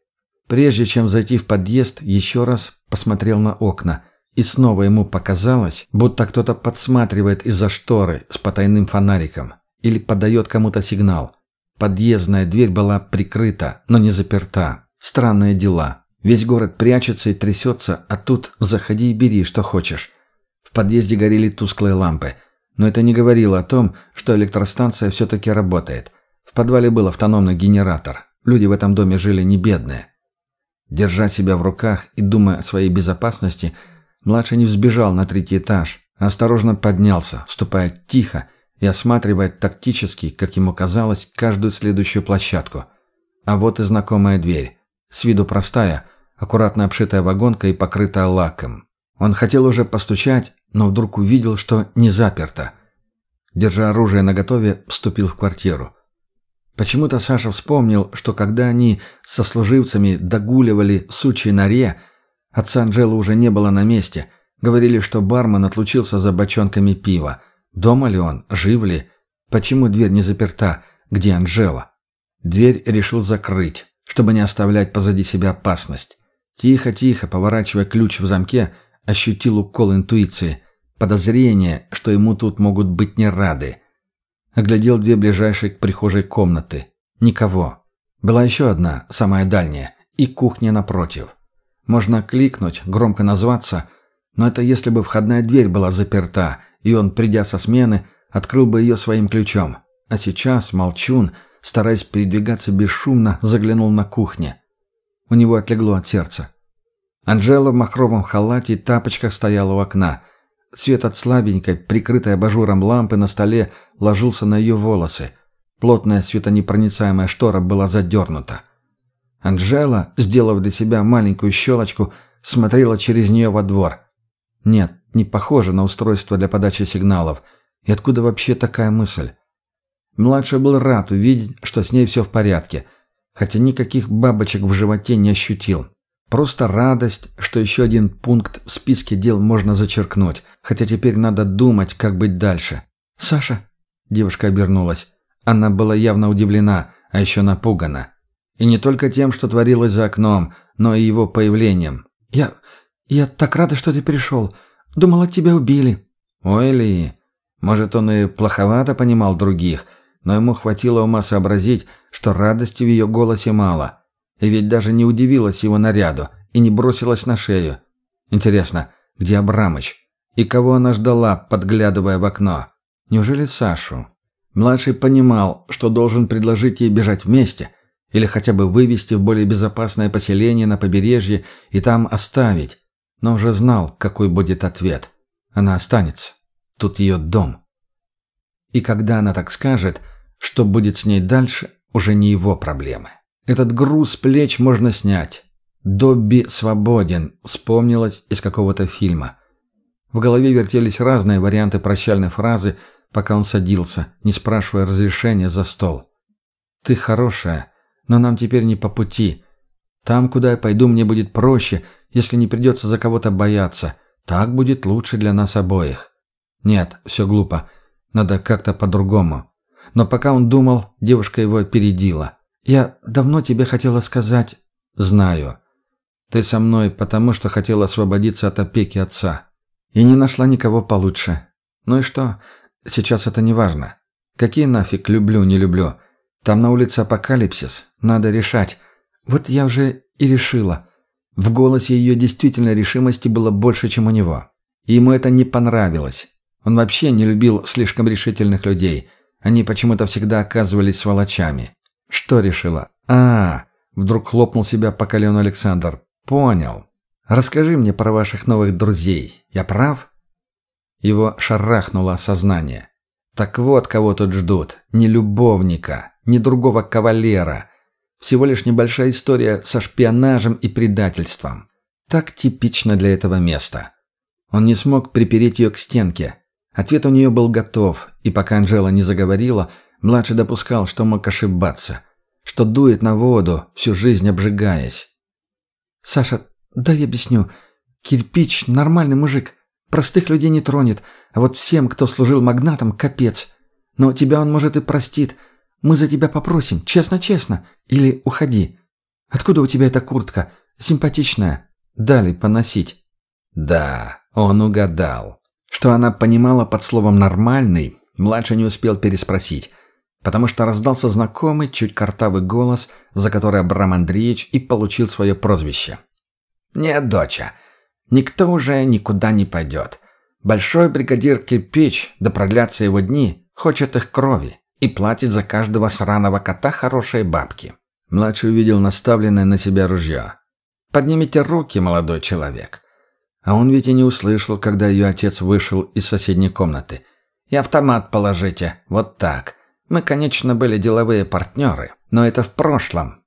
Прежде чем зайти в подъезд, еще раз посмотрел на окна – и снова ему показалось, будто кто-то подсматривает из-за шторы с потайным фонариком или подает кому-то сигнал. Подъездная дверь была прикрыта, но не заперта. Странные дела. Весь город прячется и трясется, а тут заходи и бери, что хочешь. В подъезде горели тусклые лампы. Но это не говорило о том, что электростанция все-таки работает. В подвале был автономный генератор. Люди в этом доме жили не бедные. Держа себя в руках и думая о своей безопасности – Младший не взбежал на третий этаж, а осторожно поднялся, ступая тихо и осматривая тактически, как ему казалось, каждую следующую площадку. А вот и знакомая дверь. С виду простая, аккуратно обшитая вагонкой и покрытая лаком. Он хотел уже постучать, но вдруг увидел, что не заперто. Держа оружие наготове, вступил в квартиру. Почему-то Саша вспомнил, что когда они со служивцами догуливали в норе, Отца Анжелы уже не было на месте. Говорили, что бармен отлучился за бочонками пива. Дома ли он? Жив ли? Почему дверь не заперта? Где Анжела? Дверь решил закрыть. чтобы не оставлять позади себя опасность. Тихо-тихо, поворачивая ключ в замке, ощутил укол интуиции. Подозрение, что ему тут могут быть не рады. Оглядел две ближайшие к прихожей комнаты. Никого. Была еще одна, самая дальняя, и кухня напротив. Можно кликнуть, громко назваться, но это если бы входная дверь была заперта, и он, придя со смены, открыл бы ее своим ключом. А сейчас Молчун, стараясь передвигаться бесшумно, заглянул на кухню. У него отлегло от сердца. Анжела в махровом халате и тапочках стояла у окна. Свет от слабенькой, прикрытой абажуром лампы на столе, ложился на ее волосы. Плотная светонепроницаемая штора была задернута. Анжела, сделав для себя маленькую щелочку, смотрела через нее во двор. Нет, не похоже на устройство для подачи сигналов. И откуда вообще такая мысль? Младший был рад увидеть, что с ней все в порядке, хотя никаких бабочек в животе не ощутил. Просто радость, что еще один пункт в списке дел можно зачеркнуть, хотя теперь надо думать, как быть дальше. «Саша?» – девушка обернулась. Она была явно удивлена, а еще напугана. И не только тем, что творилось за окном, но и его появлением. «Я... я так рада, что ты пришел. Думала, тебя убили». «Ой, Ли, может, он и плоховато понимал других, но ему хватило ума сообразить, что радости в ее голосе мало. И ведь даже не удивилась его наряду и не бросилась на шею. Интересно, где Абрамыч? И кого она ждала, подглядывая в окно? Неужели Сашу? Младший понимал, что должен предложить ей бежать вместе – или хотя бы вывести в более безопасное поселение на побережье и там оставить. Но уже знал, какой будет ответ. Она останется. Тут ее дом. И когда она так скажет, что будет с ней дальше, уже не его проблемы. Этот груз плеч можно снять. «Добби свободен», вспомнилось из какого-то фильма. В голове вертелись разные варианты прощальной фразы, пока он садился, не спрашивая разрешения за стол. «Ты хорошая, но нам теперь не по пути. Там, куда я пойду, мне будет проще, если не придется за кого-то бояться. Так будет лучше для нас обоих. Нет, все глупо. Надо как-то по-другому. Но пока он думал, девушка его опередила. «Я давно тебе хотела сказать...» «Знаю. Ты со мной, потому что хотела освободиться от опеки отца. И не нашла никого получше. Ну и что? Сейчас это не важно. Какие нафиг люблю, не люблю? Там на улице апокалипсис. Надо решать. Вот я уже и решила. В голосе ее действительно решимости было больше, чем у него. И ему это не понравилось. Он вообще не любил слишком решительных людей. Они почему-то всегда оказывались сволочами. Что решила? А, вдруг хлопнул себя по колену Александр. Понял. Расскажи мне про ваших новых друзей. Я прав? Его шарахнуло осознание. Так вот, кого тут ждут. Не любовника, ни другого кавалера. Всего лишь небольшая история со шпионажем и предательством. Так типично для этого места. Он не смог припереть ее к стенке. Ответ у нее был готов, и пока Анжела не заговорила, младший допускал, что мог ошибаться. Что дует на воду, всю жизнь обжигаясь. «Саша, дай объясню. Кирпич – нормальный мужик. Простых людей не тронет. А вот всем, кто служил магнатом, капец. Но тебя он, может, и простит – мы за тебя попросим, честно-честно. Или уходи. Откуда у тебя эта куртка? Симпатичная. Дали поносить». Да, он угадал. Что она понимала под словом «нормальный», младший не успел переспросить, потому что раздался знакомый, чуть картавый голос, за который Абрам Андреевич и получил свое прозвище. «Нет, доча, никто уже никуда не пойдет. Большой бригадир Кирпич, да продлятся его дни, хочет их крови и платит за каждого сраного кота хорошие бабки. Младший увидел наставленное на себя ружье. «Поднимите руки, молодой человек». А он ведь и не услышал, когда ее отец вышел из соседней комнаты. «И автомат положите. Вот так. Мы, конечно, были деловые партнеры, но это в прошлом».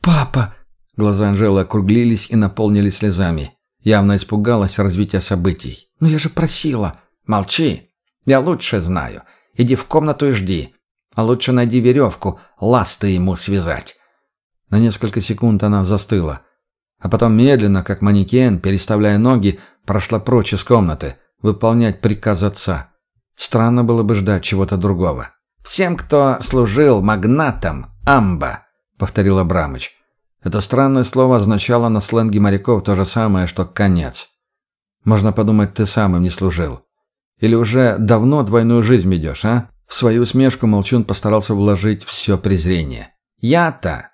«Папа!» Глаза Анжелы округлились и наполнились слезами. Явно испугалась развития событий. «Но я же просила!» «Молчи! Я лучше знаю. Иди в комнату и жди. А лучше найди веревку, ласты ему связать. На несколько секунд она застыла. А потом медленно, как манекен, переставляя ноги, прошла прочь из комнаты, выполнять приказ отца. Странно было бы ждать чего-то другого. «Всем, кто служил магнатом, амба», — повторил Абрамыч. Это странное слово означало на сленге моряков то же самое, что «конец». Можно подумать, ты сам им не служил. Или уже давно двойную жизнь ведешь, а? В свою усмешку Молчун постарался вложить все презрение. «Я-то?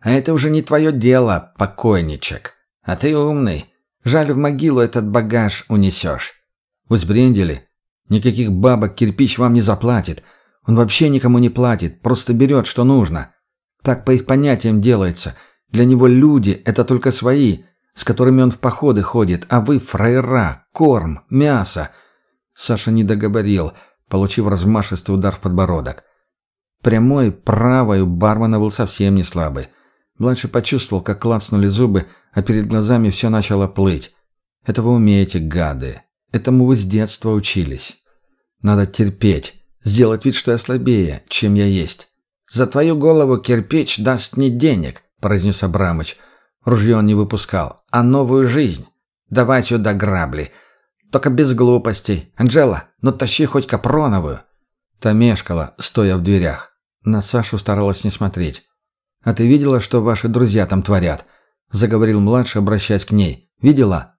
А это уже не твое дело, покойничек. А ты умный. Жаль, в могилу этот багаж унесешь». «Вы сбрендили? Никаких бабок кирпич вам не заплатит. Он вообще никому не платит, просто берет, что нужно. Так по их понятиям делается. Для него люди — это только свои, с которыми он в походы ходит, а вы — фраера, корм, мясо». Саша не договорил, получив размашистый удар в подбородок. Прямой, правой у бармена был совсем не слабый. Младший почувствовал, как клацнули зубы, а перед глазами все начало плыть. Это вы умеете, гады. Этому вы с детства учились. Надо терпеть, сделать вид, что я слабее, чем я есть. «За твою голову кирпич даст не денег», — произнес Абрамыч. Ружье он не выпускал, а новую жизнь. «Давай сюда грабли. Только без глупостей. Анжела, ну тащи хоть капроновую». Та мешкала, стоя в дверях. На Сашу старалась не смотреть. «А ты видела, что ваши друзья там творят?» — заговорил младший, обращаясь к ней. «Видела?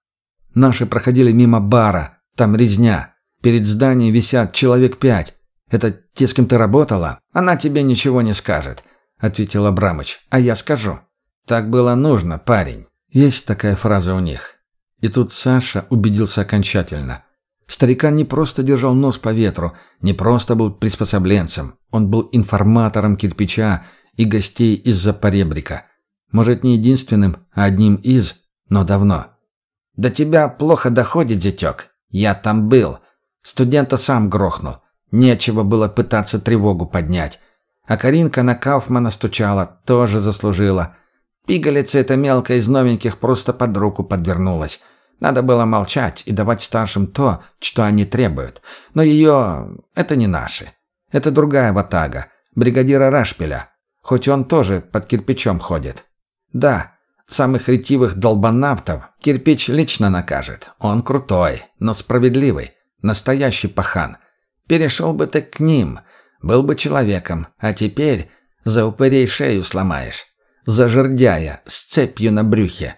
Наши проходили мимо бара. Там резня. Перед зданием висят человек пять. Это те, с кем ты работала? Она тебе ничего не скажет», — ответил Абрамыч. «А я скажу. Так было нужно, парень». Есть такая фраза у них. И тут Саша убедился окончательно. Старикан не просто держал нос по ветру, не просто был приспособленцем. Он был информатором кирпича и гостей из-за поребрика. Может, не единственным, а одним из, но давно. «До тебя плохо доходит, зятек. Я там был. Студента сам грохнул. Нечего было пытаться тревогу поднять. А Каринка на Кауфмана стучала, тоже заслужила. Пигалица эта мелкая из новеньких просто под руку подвернулась. Надо было молчать и давать старшим то, что они требуют. Но ее... это не наши. Это другая ватага, бригадира Рашпиля. Хоть он тоже под кирпичом ходит. Да, самых ретивых долбанавтов кирпич лично накажет. Он крутой, но справедливый. Настоящий пахан. Перешел бы ты к ним, был бы человеком, а теперь за упырей шею сломаешь. За жердяя, с цепью на брюхе.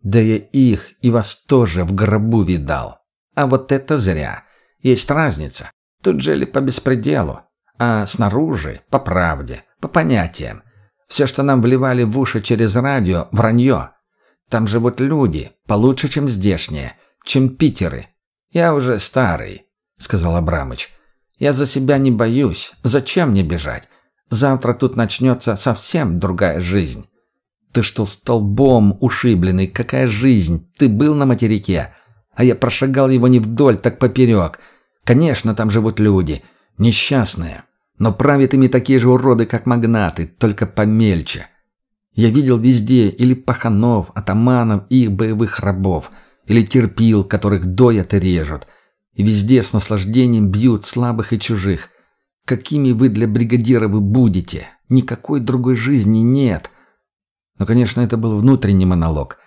Да я их и вас тоже в гробу видал. А вот это зря. Есть разница. Тут жили по беспределу, а снаружи — по правде, по понятиям. Все, что нам вливали в уши через радио — вранье. Там живут люди, получше, чем здешние, чем питеры. Я уже старый, — сказал Абрамыч. Я за себя не боюсь. Зачем мне бежать? Завтра тут начнется совсем другая жизнь. Ты что, столбом ушибленный? Какая жизнь? Ты был на материке. А я прошагал его не вдоль, так поперек. Конечно, там живут люди. Несчастные. Но правят ими такие же уроды, как магнаты, только помельче. Я видел везде или паханов, атаманов и их боевых рабов. Или терпил, которых доят и режут. Везде с наслаждением бьют слабых и чужих. Какими вы для бригадира вы будете? Никакой другой жизни нет. Но, конечно, это был внутренний монолог.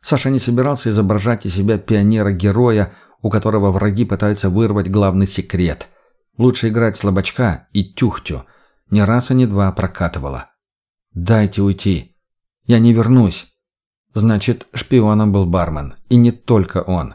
Саша не собирался изображать из себя пионера-героя, у которого враги пытаются вырвать главный секрет. Лучше играть слабачка и тюхтю. Ни раз и ни два прокатывала. «Дайте уйти. Я не вернусь». Значит, шпионом был бармен. И не только он.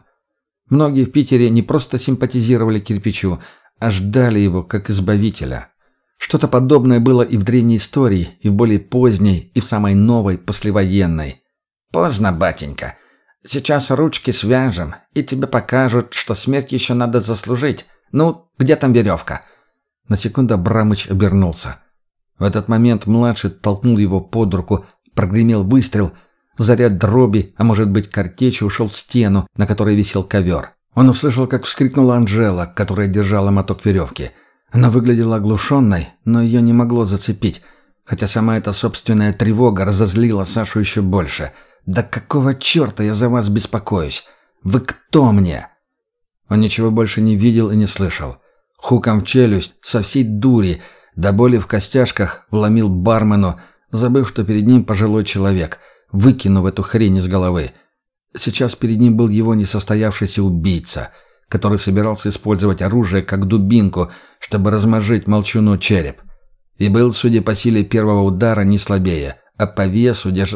Многие в Питере не просто симпатизировали кирпичу, а ждали его как избавителя. Что-то подобное было и в древней истории, и в более поздней, и в самой новой, послевоенной. «Поздно, батенька. Сейчас ручки свяжем, и тебе покажут, что смерть еще надо заслужить. Ну, где там веревка?» На секунду Абрамыч обернулся. В этот момент младший толкнул его под руку, прогремел выстрел. Заряд дроби, а может быть картечи, ушел в стену, на которой висел ковер. Он услышал, как вскрикнула Анжела, которая держала моток веревки – она выглядела оглушенной, но ее не могло зацепить, хотя сама эта собственная тревога разозлила Сашу еще больше. «Да какого черта я за вас беспокоюсь? Вы кто мне?» Он ничего больше не видел и не слышал. Хуком в челюсть, со всей дури, до боли в костяшках, вломил бармену, забыв, что перед ним пожилой человек, выкинув эту хрень из головы. Сейчас перед ним был его несостоявшийся убийца — который собирался использовать оружие как дубинку, чтобы размажить молчуну череп. И был, судя по силе первого удара, не слабее, а по весу, держ...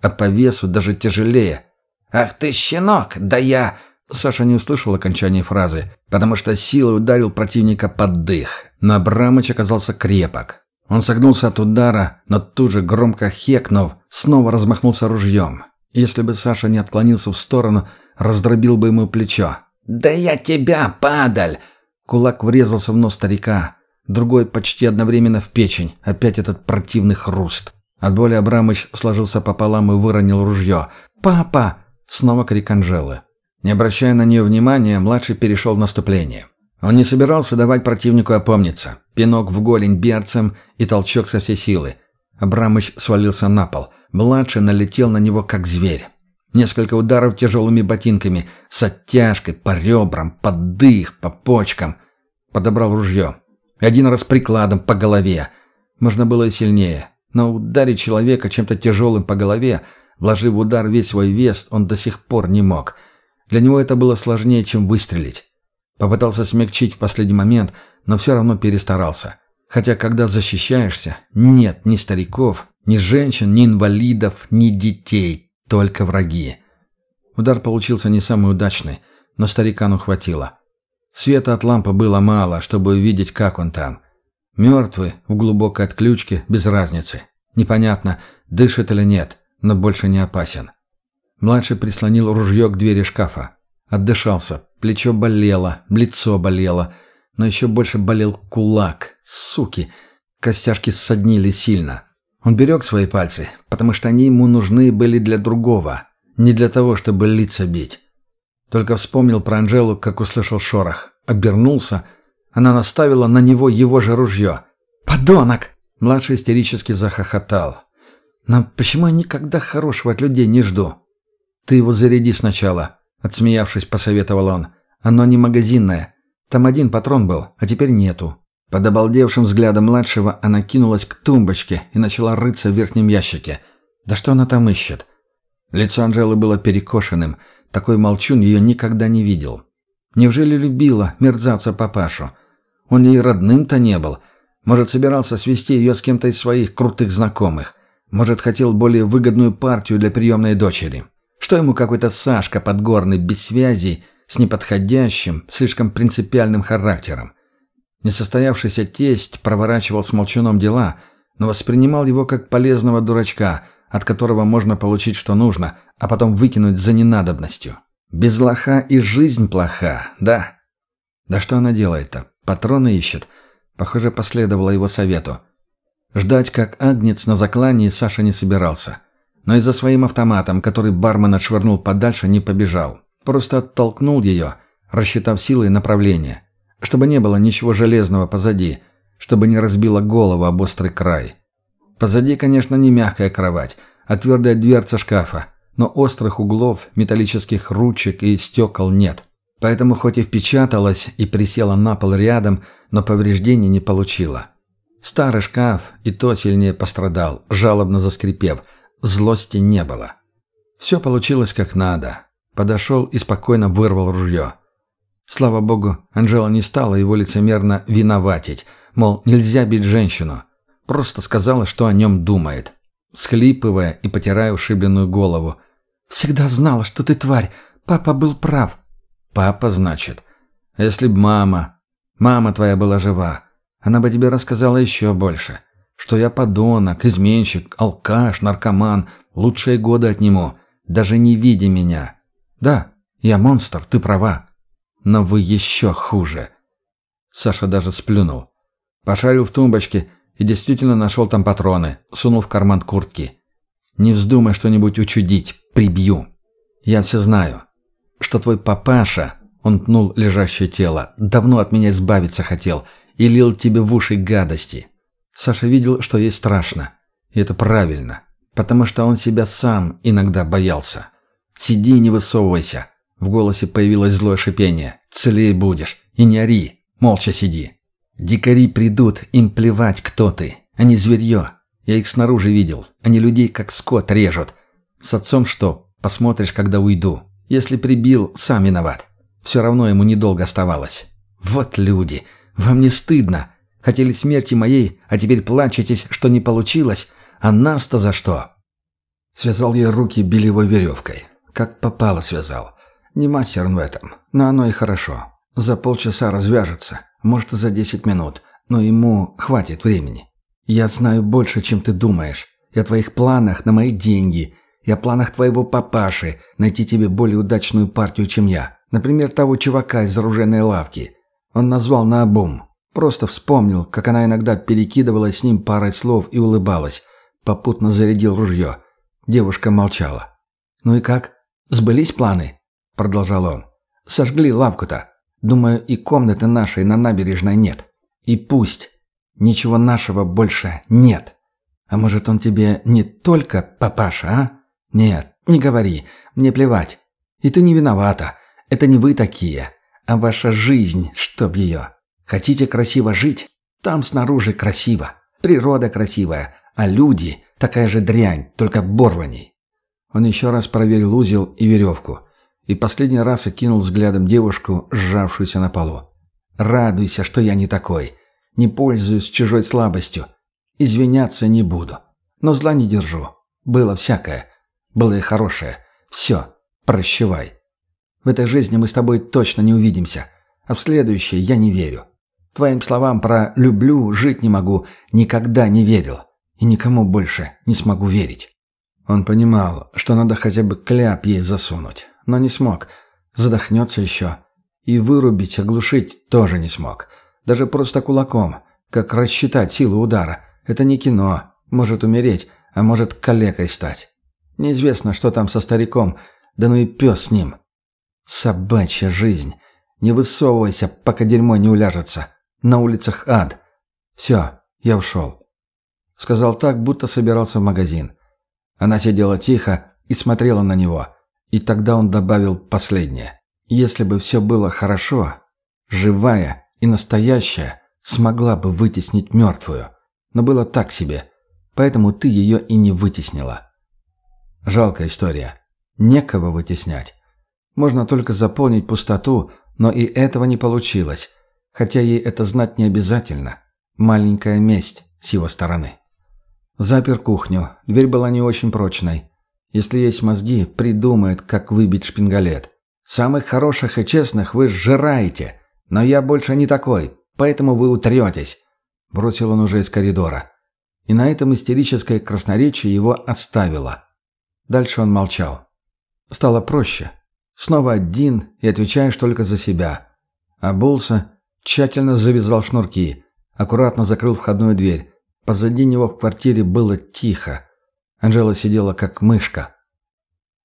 а по весу даже тяжелее. «Ах ты, щенок! Да я...» Саша не услышал окончания фразы, потому что силой ударил противника под дых. Но Абрамыч оказался крепок. Он согнулся от удара, но тут же, громко хекнув, снова размахнулся ружьем. Если бы Саша не отклонился в сторону, раздробил бы ему плечо. «Да я тебя, падаль!» Кулак врезался в нос старика. Другой почти одновременно в печень. Опять этот противный хруст. От боли Абрамыч сложился пополам и выронил ружье. «Папа!» Снова крик Анжелы. Не обращая на нее внимания, младший перешел в наступление. Он не собирался давать противнику опомниться. Пинок в голень берцем и толчок со всей силы. Абрамыч свалился на пол. Младший налетел на него, как зверь. Несколько ударов тяжелыми ботинками, с оттяжкой, по ребрам, под дых, по почкам. Подобрал ружье. Один раз прикладом по голове. Можно было и сильнее. Но ударить человека чем-то тяжелым по голове, вложив в удар весь свой вес, он до сих пор не мог. Для него это было сложнее, чем выстрелить. Попытался смягчить в последний момент, но все равно перестарался. Хотя, когда защищаешься, нет ни стариков, ни женщин, ни инвалидов, ни детей, только враги. Удар получился не самый удачный, но старикану хватило. Света от лампы было мало, чтобы увидеть, как он там. Мертвый, в глубокой отключке, без разницы. Непонятно, дышит или нет, но больше не опасен. Младший прислонил ружье к двери шкафа. Отдышался, плечо болело, лицо болело, но еще больше болел кулак. Суки! Костяшки ссоднили сильно. Он берег свои пальцы, потому что они ему нужны были для другого, не для того, чтобы лица бить. Только вспомнил про Анжелу, как услышал шорох. Обернулся. Она наставила на него его же ружье. «Подонок!» Младший истерически захохотал. «Но почему я никогда хорошего от людей не жду?» «Ты его заряди сначала», — отсмеявшись, посоветовал он. «Оно не магазинное. Там один патрон был, а теперь нету». Под обалдевшим взглядом младшего она кинулась к тумбочке и начала рыться в верхнем ящике. Да что она там ищет? Лицо Анжелы было перекошенным. Такой молчун ее никогда не видел. Неужели любила мерзавца папашу? Он ей родным-то не был. Может, собирался свести ее с кем-то из своих крутых знакомых. Может, хотел более выгодную партию для приемной дочери. Что ему какой-то Сашка подгорный, без связи, с неподходящим, слишком принципиальным характером? Несостоявшийся тесть проворачивал с молчуном дела, но воспринимал его как полезного дурачка, от которого можно получить что нужно, а потом выкинуть за ненадобностью. Без лоха и жизнь плоха, да? Да что она делает-то? Патроны ищет. Похоже, последовала его совету. Ждать, как агнец на заклании, Саша не собирался. Но и за своим автоматом, который бармен отшвырнул подальше, не побежал. Просто оттолкнул ее, рассчитав силы и направление чтобы не было ничего железного позади, чтобы не разбило голову об острый край. Позади, конечно, не мягкая кровать, а твердая дверца шкафа, но острых углов, металлических ручек и стекол нет. Поэтому хоть и впечаталась и присела на пол рядом, но повреждений не получила. Старый шкаф и то сильнее пострадал, жалобно заскрипев. Злости не было. Все получилось как надо. Подошел и спокойно вырвал ружье. Слава богу, Анжела не стала его лицемерно виноватить, мол, нельзя бить женщину. Просто сказала, что о нем думает. Схлипывая и потирая ушибленную голову. «Всегда знала, что ты тварь. Папа был прав». «Папа, значит? Если б мама? Мама твоя была жива. Она бы тебе рассказала еще больше. Что я подонок, изменщик, алкаш, наркоман. Лучшие годы отниму. Даже не видя меня. Да, я монстр, ты права. Но вы еще хуже. Саша даже сплюнул. Пошарил в тумбочке и действительно нашел там патроны. Сунул в карман куртки. Не вздумай что-нибудь учудить. Прибью. Я все знаю. Что твой папаша, он тнул лежащее тело, давно от меня избавиться хотел и лил тебе в уши гадости. Саша видел, что ей страшно. И это правильно. Потому что он себя сам иногда боялся. Сиди не высовывайся. В голосе появилось злое шипение. «Целей будешь. И не ори. Молча сиди. Дикари придут, им плевать, кто ты. Они зверье. Я их снаружи видел. Они людей как скот режут. С отцом что? Посмотришь, когда уйду. Если прибил, сам виноват. Все равно ему недолго оставалось. Вот люди. Вам не стыдно. Хотели смерти моей, а теперь плачетесь, что не получилось. А нас-то за что?» Связал ей руки белевой веревкой. Как попало связал. Не мастер он в этом, но оно и хорошо. За полчаса развяжется, может, за десять минут, но ему хватит времени. Я знаю больше, чем ты думаешь. И о твоих планах на мои деньги, и о планах твоего папаши найти тебе более удачную партию, чем я. Например, того чувака из оружейной лавки. Он назвал наобум. Просто вспомнил, как она иногда перекидывала с ним парой слов и улыбалась. Попутно зарядил ружье. Девушка молчала. «Ну и как? Сбылись планы?» Продолжал он. «Сожгли лавку-то. Думаю, и комнаты нашей на набережной нет. И пусть. Ничего нашего больше нет. А может, он тебе не только папаша, а? Нет, не говори. Мне плевать. И ты не виновата. Это не вы такие, а ваша жизнь, чтоб ее. Хотите красиво жить? Там снаружи красиво. Природа красивая, а люди – такая же дрянь, только борваней. Он еще раз проверил узел и веревку. И последний раз окинул взглядом девушку, сжавшуюся на полу. «Радуйся, что я не такой. Не пользуюсь чужой слабостью. Извиняться не буду. Но зла не держу. Было всякое. Было и хорошее. Все, прощавай. В этой жизни мы с тобой точно не увидимся. А в следующей я не верю. Твоим словам про «люблю», «жить не могу» никогда не верил. И никому больше не смогу верить. Он понимал, что надо хотя бы кляп ей засунуть. Но не смог. Задохнется еще. И вырубить, оглушить тоже не смог. Даже просто кулаком. Как рассчитать силу удара. Это не кино. Может умереть, а может калекой стать. Неизвестно, что там со стариком. Да ну и пес с ним. Собачья жизнь. Не высовывайся, пока дерьмо не уляжется. На улицах ад. Все, я ушел. Сказал так, будто собирался в магазин. Она сидела тихо и смотрела на него. И тогда он добавил последнее. Если бы все было хорошо, живая и настоящая, смогла бы вытеснить мертвую. Но было так себе. Поэтому ты ее и не вытеснила. Жалкая история. Некого вытеснять. Можно только заполнить пустоту, но и этого не получилось. Хотя ей это знать не обязательно. Маленькая месть с его стороны. Запер кухню. Дверь была не очень прочной. Если есть мозги, придумает, как выбить шпингалет. Самых хороших и честных вы сжираете. Но я больше не такой, поэтому вы утретесь. Бросил он уже из коридора. И на этом истерическое красноречие его оставило. Дальше он молчал. Стало проще. Снова один и отвечаешь только за себя. Обулся, тщательно завязал шнурки, аккуратно закрыл входную дверь. Позади него в квартире было тихо. Анжела сидела как мышка.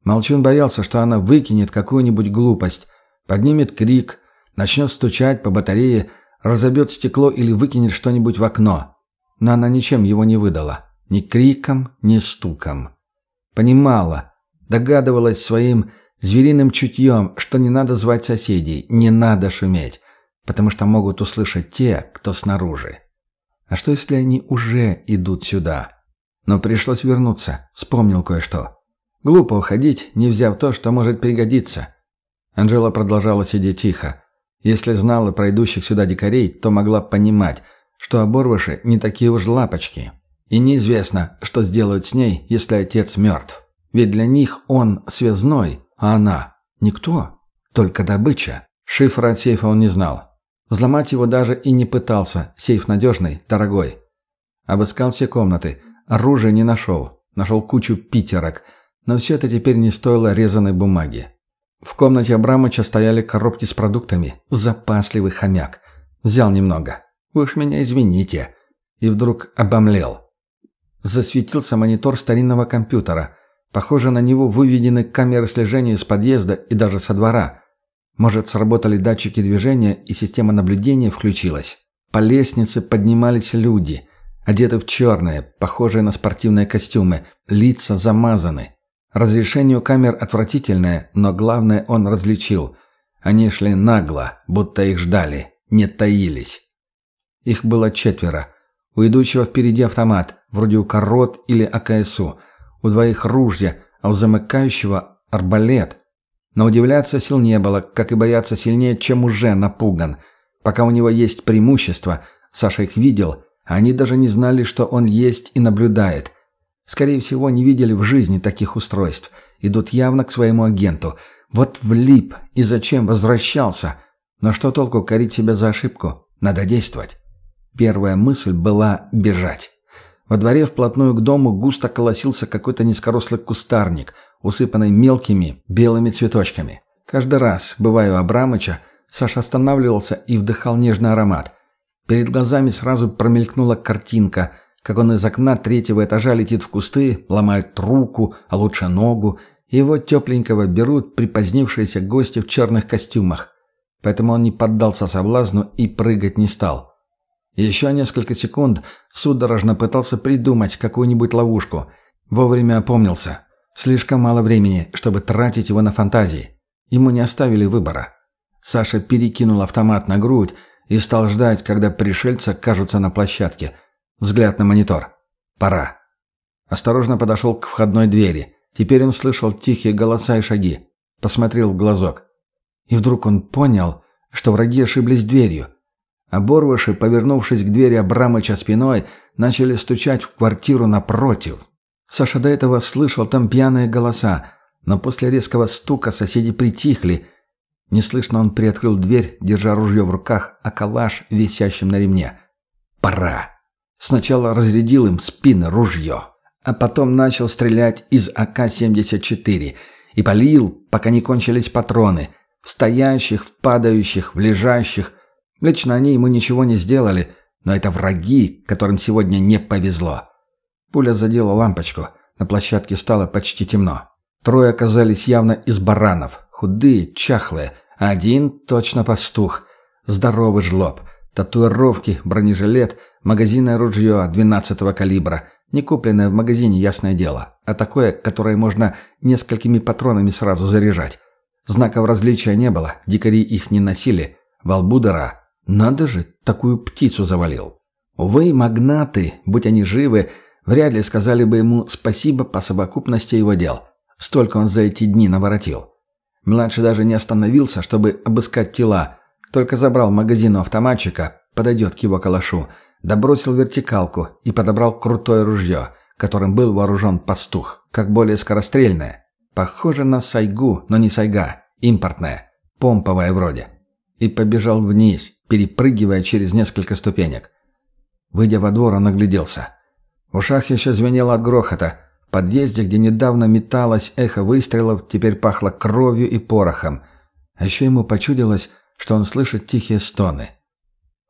Молчун боялся, что она выкинет какую-нибудь глупость, поднимет крик, начнет стучать по батарее, разобьет стекло или выкинет что-нибудь в окно. Но она ничем его не выдала. Ни криком, ни стуком. Понимала, догадывалась своим Звериным чутьем, что не надо звать соседей, не надо шуметь, потому что могут услышать те, кто снаружи. А что, если они уже идут сюда? Но пришлось вернуться, вспомнил кое-что. Глупо уходить, не взяв то, что может пригодиться. Анжела продолжала сидеть тихо. Если знала про идущих сюда дикарей, то могла понимать, что оборвыши не такие уж лапочки. И неизвестно, что сделают с ней, если отец мертв. Ведь для них он связной, а она? Никто. Только добыча. Шифра от сейфа он не знал. Взломать его даже и не пытался. Сейф надежный, дорогой. Обыскал все комнаты. Оружия не нашел. Нашел кучу питерок. Но все это теперь не стоило резаной бумаги. В комнате Абрамыча стояли коробки с продуктами. Запасливый хомяк. Взял немного. Вы уж меня извините. И вдруг обомлел. Засветился монитор старинного компьютера. Похоже, на него выведены камеры слежения из подъезда и даже со двора. Может, сработали датчики движения и система наблюдения включилась. По лестнице поднимались люди, одеты в черное, похожие на спортивные костюмы, лица замазаны. Разрешение у камер отвратительное, но главное он различил. Они шли нагло, будто их ждали, не таились. Их было четверо. У идущего впереди автомат, вроде у Корот или АКСУ – у двоих ружья, а у замыкающего арбалет. Но удивляться сил не было, как и бояться сильнее, чем уже напуган. Пока у него есть преимущество, Саша их видел, они даже не знали, что он есть и наблюдает. Скорее всего, не видели в жизни таких устройств. Идут явно к своему агенту. Вот влип и зачем возвращался. Но что толку корить себя за ошибку? Надо действовать. Первая мысль была бежать. Во дворе вплотную к дому густо колосился какой-то низкорослый кустарник, усыпанный мелкими белыми цветочками. Каждый раз, бывая у Абрамыча, Саша останавливался и вдыхал нежный аромат. Перед глазами сразу промелькнула картинка, как он из окна третьего этажа летит в кусты, ломает руку, а лучше ногу, и его тепленького берут припозднившиеся гости в черных костюмах. Поэтому он не поддался соблазну и прыгать не стал. Еще несколько секунд судорожно пытался придумать какую-нибудь ловушку. Вовремя опомнился. Слишком мало времени, чтобы тратить его на фантазии. Ему не оставили выбора. Саша перекинул автомат на грудь и стал ждать, когда пришельцы окажутся на площадке. Взгляд на монитор. Пора. Осторожно подошел к входной двери. Теперь он слышал тихие голоса и шаги. Посмотрел в глазок. И вдруг он понял, что враги ошиблись дверью. Оборвыши, повернувшись к двери Абрамыча спиной, начали стучать в квартиру напротив. Саша до этого слышал там пьяные голоса, но после резкого стука соседи притихли. Неслышно он приоткрыл дверь, держа ружье в руках, а калаш висящим на ремне. «Пора!» Сначала разрядил им спины ружье, а потом начал стрелять из АК-74 и полил, пока не кончились патроны. В стоящих, в падающих, в лежащих – Лично они ему ничего не сделали, но это враги, которым сегодня не повезло. Пуля задела лампочку. На площадке стало почти темно. Трое оказались явно из баранов. Худые, чахлые. Один точно пастух. Здоровый жлоб. Татуировки, бронежилет, магазинное ружье 12-го калибра. Не купленное в магазине, ясное дело. А такое, которое можно несколькими патронами сразу заряжать. Знаков различия не было, дикари их не носили. Волбудера надо же, такую птицу завалил. Увы, магнаты, будь они живы, вряд ли сказали бы ему спасибо по совокупности его дел. Столько он за эти дни наворотил. Младший даже не остановился, чтобы обыскать тела, только забрал магазин у автоматчика, подойдет к его калашу, добросил вертикалку и подобрал крутое ружье, которым был вооружен пастух, как более скорострельное. Похоже на сайгу, но не сайга, импортная, помповая вроде. И побежал вниз, перепрыгивая через несколько ступенек. Выйдя во двор, он огляделся. В ушах еще звенело от грохота. Подъезде, где недавно металось эхо выстрелов, теперь пахло кровью и порохом. А еще ему почудилось, что он слышит тихие стоны.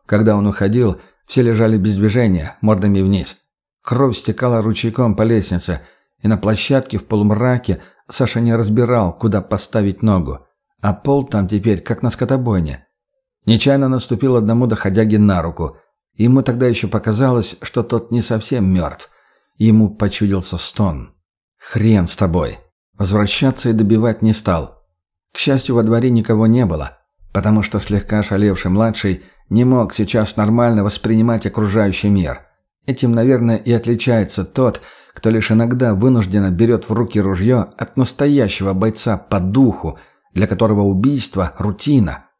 Когда он уходил, все лежали без движения, мордами вниз. Кровь стекала ручейком по лестнице, и на площадке в полумраке Саша не разбирал, куда поставить ногу. А пол там теперь, как на скотобойне. Нечаянно наступил одному доходяги на руку. Ему тогда еще показалось, что тот не совсем мертв. Ему почудился стон. «Хрен с тобой!» Возвращаться и добивать не стал. К счастью, во дворе никого не было, потому что слегка ошалевший младший не мог сейчас нормально воспринимать окружающий мир. Этим, наверное, и отличается тот, кто лишь иногда вынужденно берет в руки ружье от настоящего бойца по духу, для которого убийство – рутина –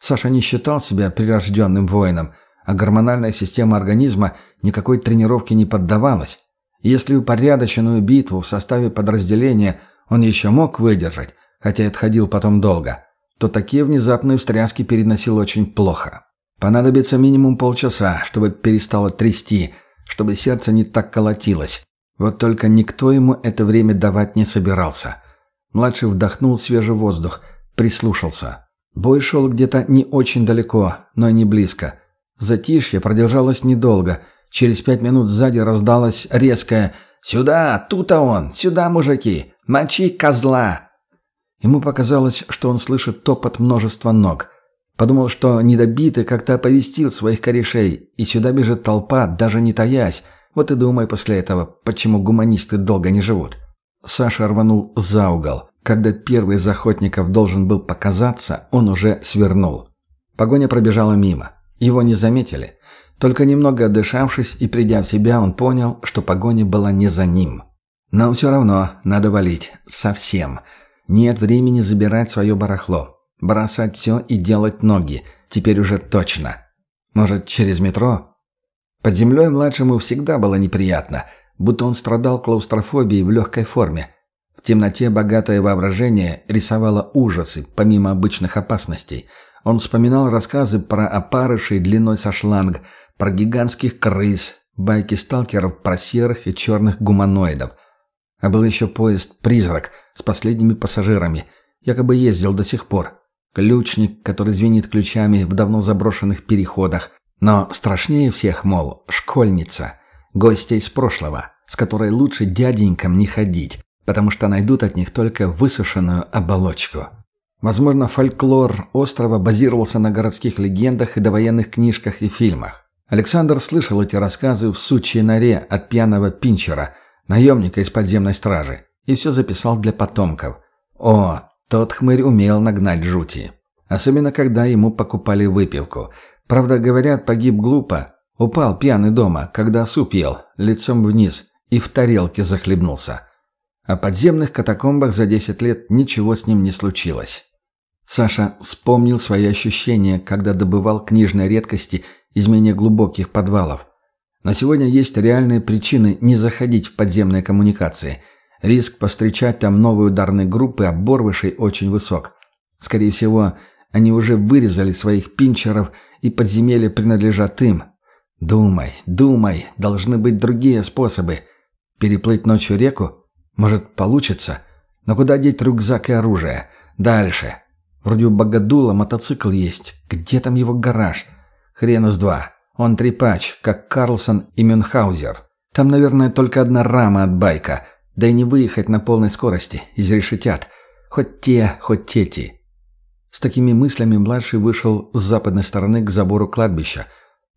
Саша не считал себя прирожденным воином, а гормональная система организма никакой тренировке не поддавалась. Если упорядоченную битву в составе подразделения он еще мог выдержать, хотя и отходил потом долго, то такие внезапные встряски переносил очень плохо. Понадобится минимум полчаса, чтобы перестало трясти, чтобы сердце не так колотилось. Вот только никто ему это время давать не собирался. Младший вдохнул свежий воздух, прислушался. Бой шел где-то не очень далеко, но и не близко. Затишье продолжалось недолго. Через пять минут сзади раздалось резкое «Сюда! Тут-то он! Сюда, мужики! Мочи козла!» Ему показалось, что он слышит топот множества ног. Подумал, что недобитый как-то оповестил своих корешей, и сюда бежит толпа, даже не таясь. Вот и думай после этого, почему гуманисты долго не живут. Саша рванул за угол. Когда первый из охотников должен был показаться, он уже свернул. Погоня пробежала мимо. Его не заметили. Только немного отдышавшись и придя в себя, он понял, что погоня была не за ним. Но все равно надо валить. Совсем. Нет времени забирать свое барахло. Бросать все и делать ноги. Теперь уже точно. Может, через метро? Под землей младшему всегда было неприятно. будто он страдал клаустрофобией в легкой форме. В темноте богатое воображение рисовало ужасы, помимо обычных опасностей. Он вспоминал рассказы про опарышей длиной со шланг, про гигантских крыс, байки сталкеров про серых и черных гуманоидов. А был еще поезд «Призрак» с последними пассажирами. Якобы ездил до сих пор. Ключник, который звенит ключами в давно заброшенных переходах. Но страшнее всех, мол, школьница. Гостья из прошлого, с которой лучше дяденькам не ходить, потому что найдут от них только высушенную оболочку. Возможно, фольклор острова базировался на городских легендах и довоенных книжках и фильмах. Александр слышал эти рассказы в сучьей норе от пьяного пинчера, наемника из подземной стражи, и все записал для потомков. О, тот хмырь умел нагнать жути. Особенно, когда ему покупали выпивку. Правда, говорят, погиб глупо. Упал пьяный дома, когда суп ел, лицом вниз, и в тарелке захлебнулся. О подземных катакомбах за 10 лет ничего с ним не случилось. Саша вспомнил свои ощущения, когда добывал книжные редкости из глубоких подвалов. Но сегодня есть реальные причины не заходить в подземные коммуникации. Риск постречать там новые ударные группы оборвышей очень высок. Скорее всего, они уже вырезали своих пинчеров, и подземелья принадлежат им. Думай, думай, должны быть другие способы. Переплыть ночью реку? Может, получится? Но куда деть рюкзак и оружие? Дальше. Вроде у Богодула мотоцикл есть. Где там его гараж? Хрен из два. Он трепач, как Карлсон и Мюнхгаузер. Там, наверное, только одна рама от байка. Да и не выехать на полной скорости. Изрешетят. Хоть те, хоть эти. С такими мыслями младший вышел с западной стороны к забору кладбища.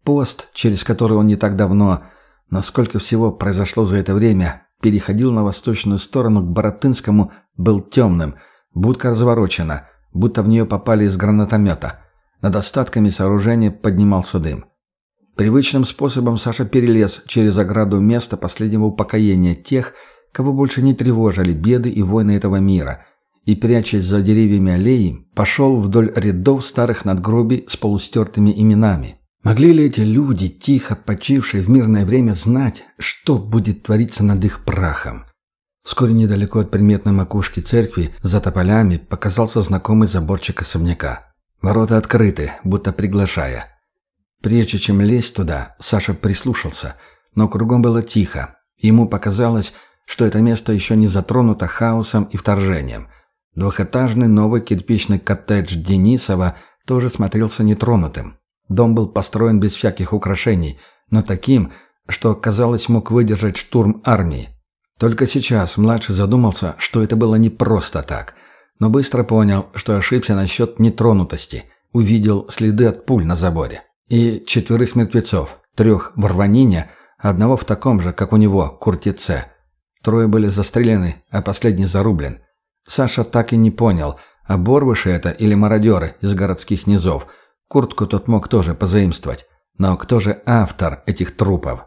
Пост, через который он не так давно, но сколько всего произошло за это время, переходил на восточную сторону к Боротынскому, был темным. Будка разворочена, будто в нее попали из гранатомета. Над остатками сооружения поднимался дым. Привычным способом Саша перелез через ограду места последнего упокоения тех, кого больше не тревожили беды и войны этого мира, и, прячась за деревьями аллеи, пошел вдоль рядов старых надгробий с полустертыми именами. Могли ли эти люди, тихо почившие в мирное время, знать, что будет твориться над их прахом? Вскоре недалеко от приметной макушки церкви, за тополями, показался знакомый заборчик особняка. Ворота открыты, будто приглашая. Прежде чем лезть туда, Саша прислушался, но кругом было тихо. Ему показалось, что это место еще не затронуто хаосом и вторжением. Двухэтажный новый кирпичный коттедж Денисова тоже смотрелся нетронутым. Дом был построен без всяких украшений, но таким, что, казалось, мог выдержать штурм армии. Только сейчас младший задумался, что это было не просто так – но быстро понял, что ошибся насчет нетронутости. Увидел следы от пуль на заборе. И четверых мертвецов, трех в рванине, одного в таком же, как у него, куртице. Трое были застрелены, а последний зарублен. Саша так и не понял, оборвыши это или мародеры из городских низов. Куртку тот мог тоже позаимствовать. Но кто же автор этих трупов?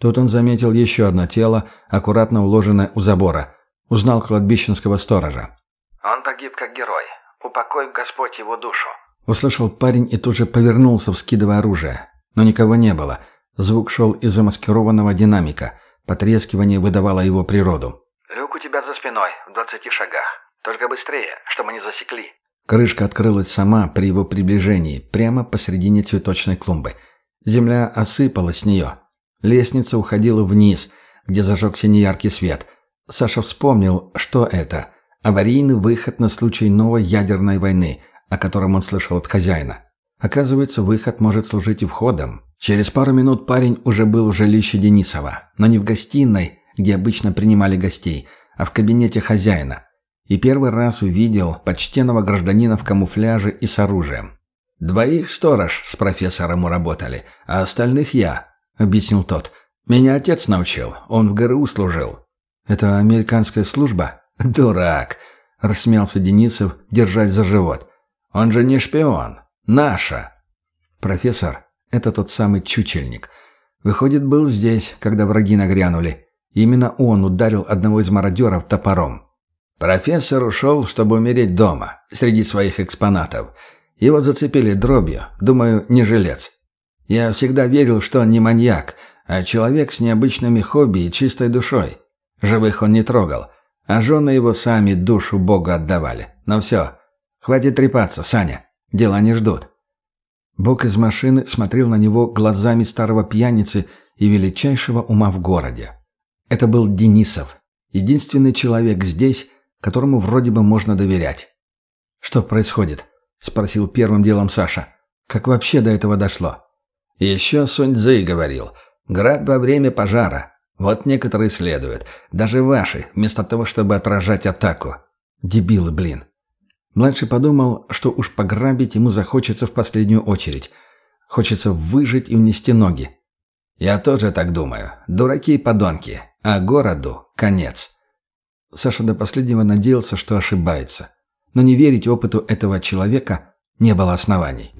Тут он заметил еще одно тело, аккуратно уложенное у забора. Узнал кладбищенского сторожа. Он погиб как герой. Упокой Господь его душу. Услышал парень и тут же повернулся, вскидывая оружие. Но никого не было. Звук шел из замаскированного динамика. Потрескивание выдавало его природу. «Люк у тебя за спиной, в двадцати шагах. Только быстрее, чтобы не засекли». Крышка открылась сама при его приближении, прямо посредине цветочной клумбы. Земля осыпалась с нее. Лестница уходила вниз, где зажегся неяркий свет. Саша вспомнил, что это. Аварийный выход на случай новой ядерной войны, о котором он слышал от хозяина. Оказывается, выход может служить и входом. Через пару минут парень уже был в жилище Денисова, но не в гостиной, где обычно принимали гостей, а в кабинете хозяина. И первый раз увидел почтенного гражданина в камуфляже и с оружием. «Двоих сторож с профессором уработали, а остальных я», — объяснил тот. «Меня отец научил, он в ГРУ служил». «Это американская служба?» «Дурак!» — рассмеялся Денисов, держась за живот. «Он же не шпион. Наша!» «Профессор, это тот самый чучельник. Выходит, был здесь, когда враги нагрянули. Именно он ударил одного из мародеров топором. Профессор ушел, чтобы умереть дома, среди своих экспонатов. Его зацепили дробью, думаю, не жилец. Я всегда верил, что он не маньяк, а человек с необычными хобби и чистой душой. Живых он не трогал, а жены его сами душу Богу отдавали. Но все, хватит трепаться, Саня, дела не ждут. Бог из машины смотрел на него глазами старого пьяницы и величайшего ума в городе. Это был Денисов, единственный человек здесь, которому вроде бы можно доверять. «Что происходит?» – спросил первым делом Саша. «Как вообще до этого дошло?» «Еще Сунь Цзэй говорил. Граб во время пожара. Вот некоторые следуют. Даже ваши, вместо того, чтобы отражать атаку. Дебилы, блин». Младший подумал, что уж пограбить ему захочется в последнюю очередь. Хочется выжить и унести ноги. «Я тоже так думаю. Дураки и подонки. А городу — конец». Саша до последнего надеялся, что ошибается. Но не верить опыту этого человека не было оснований.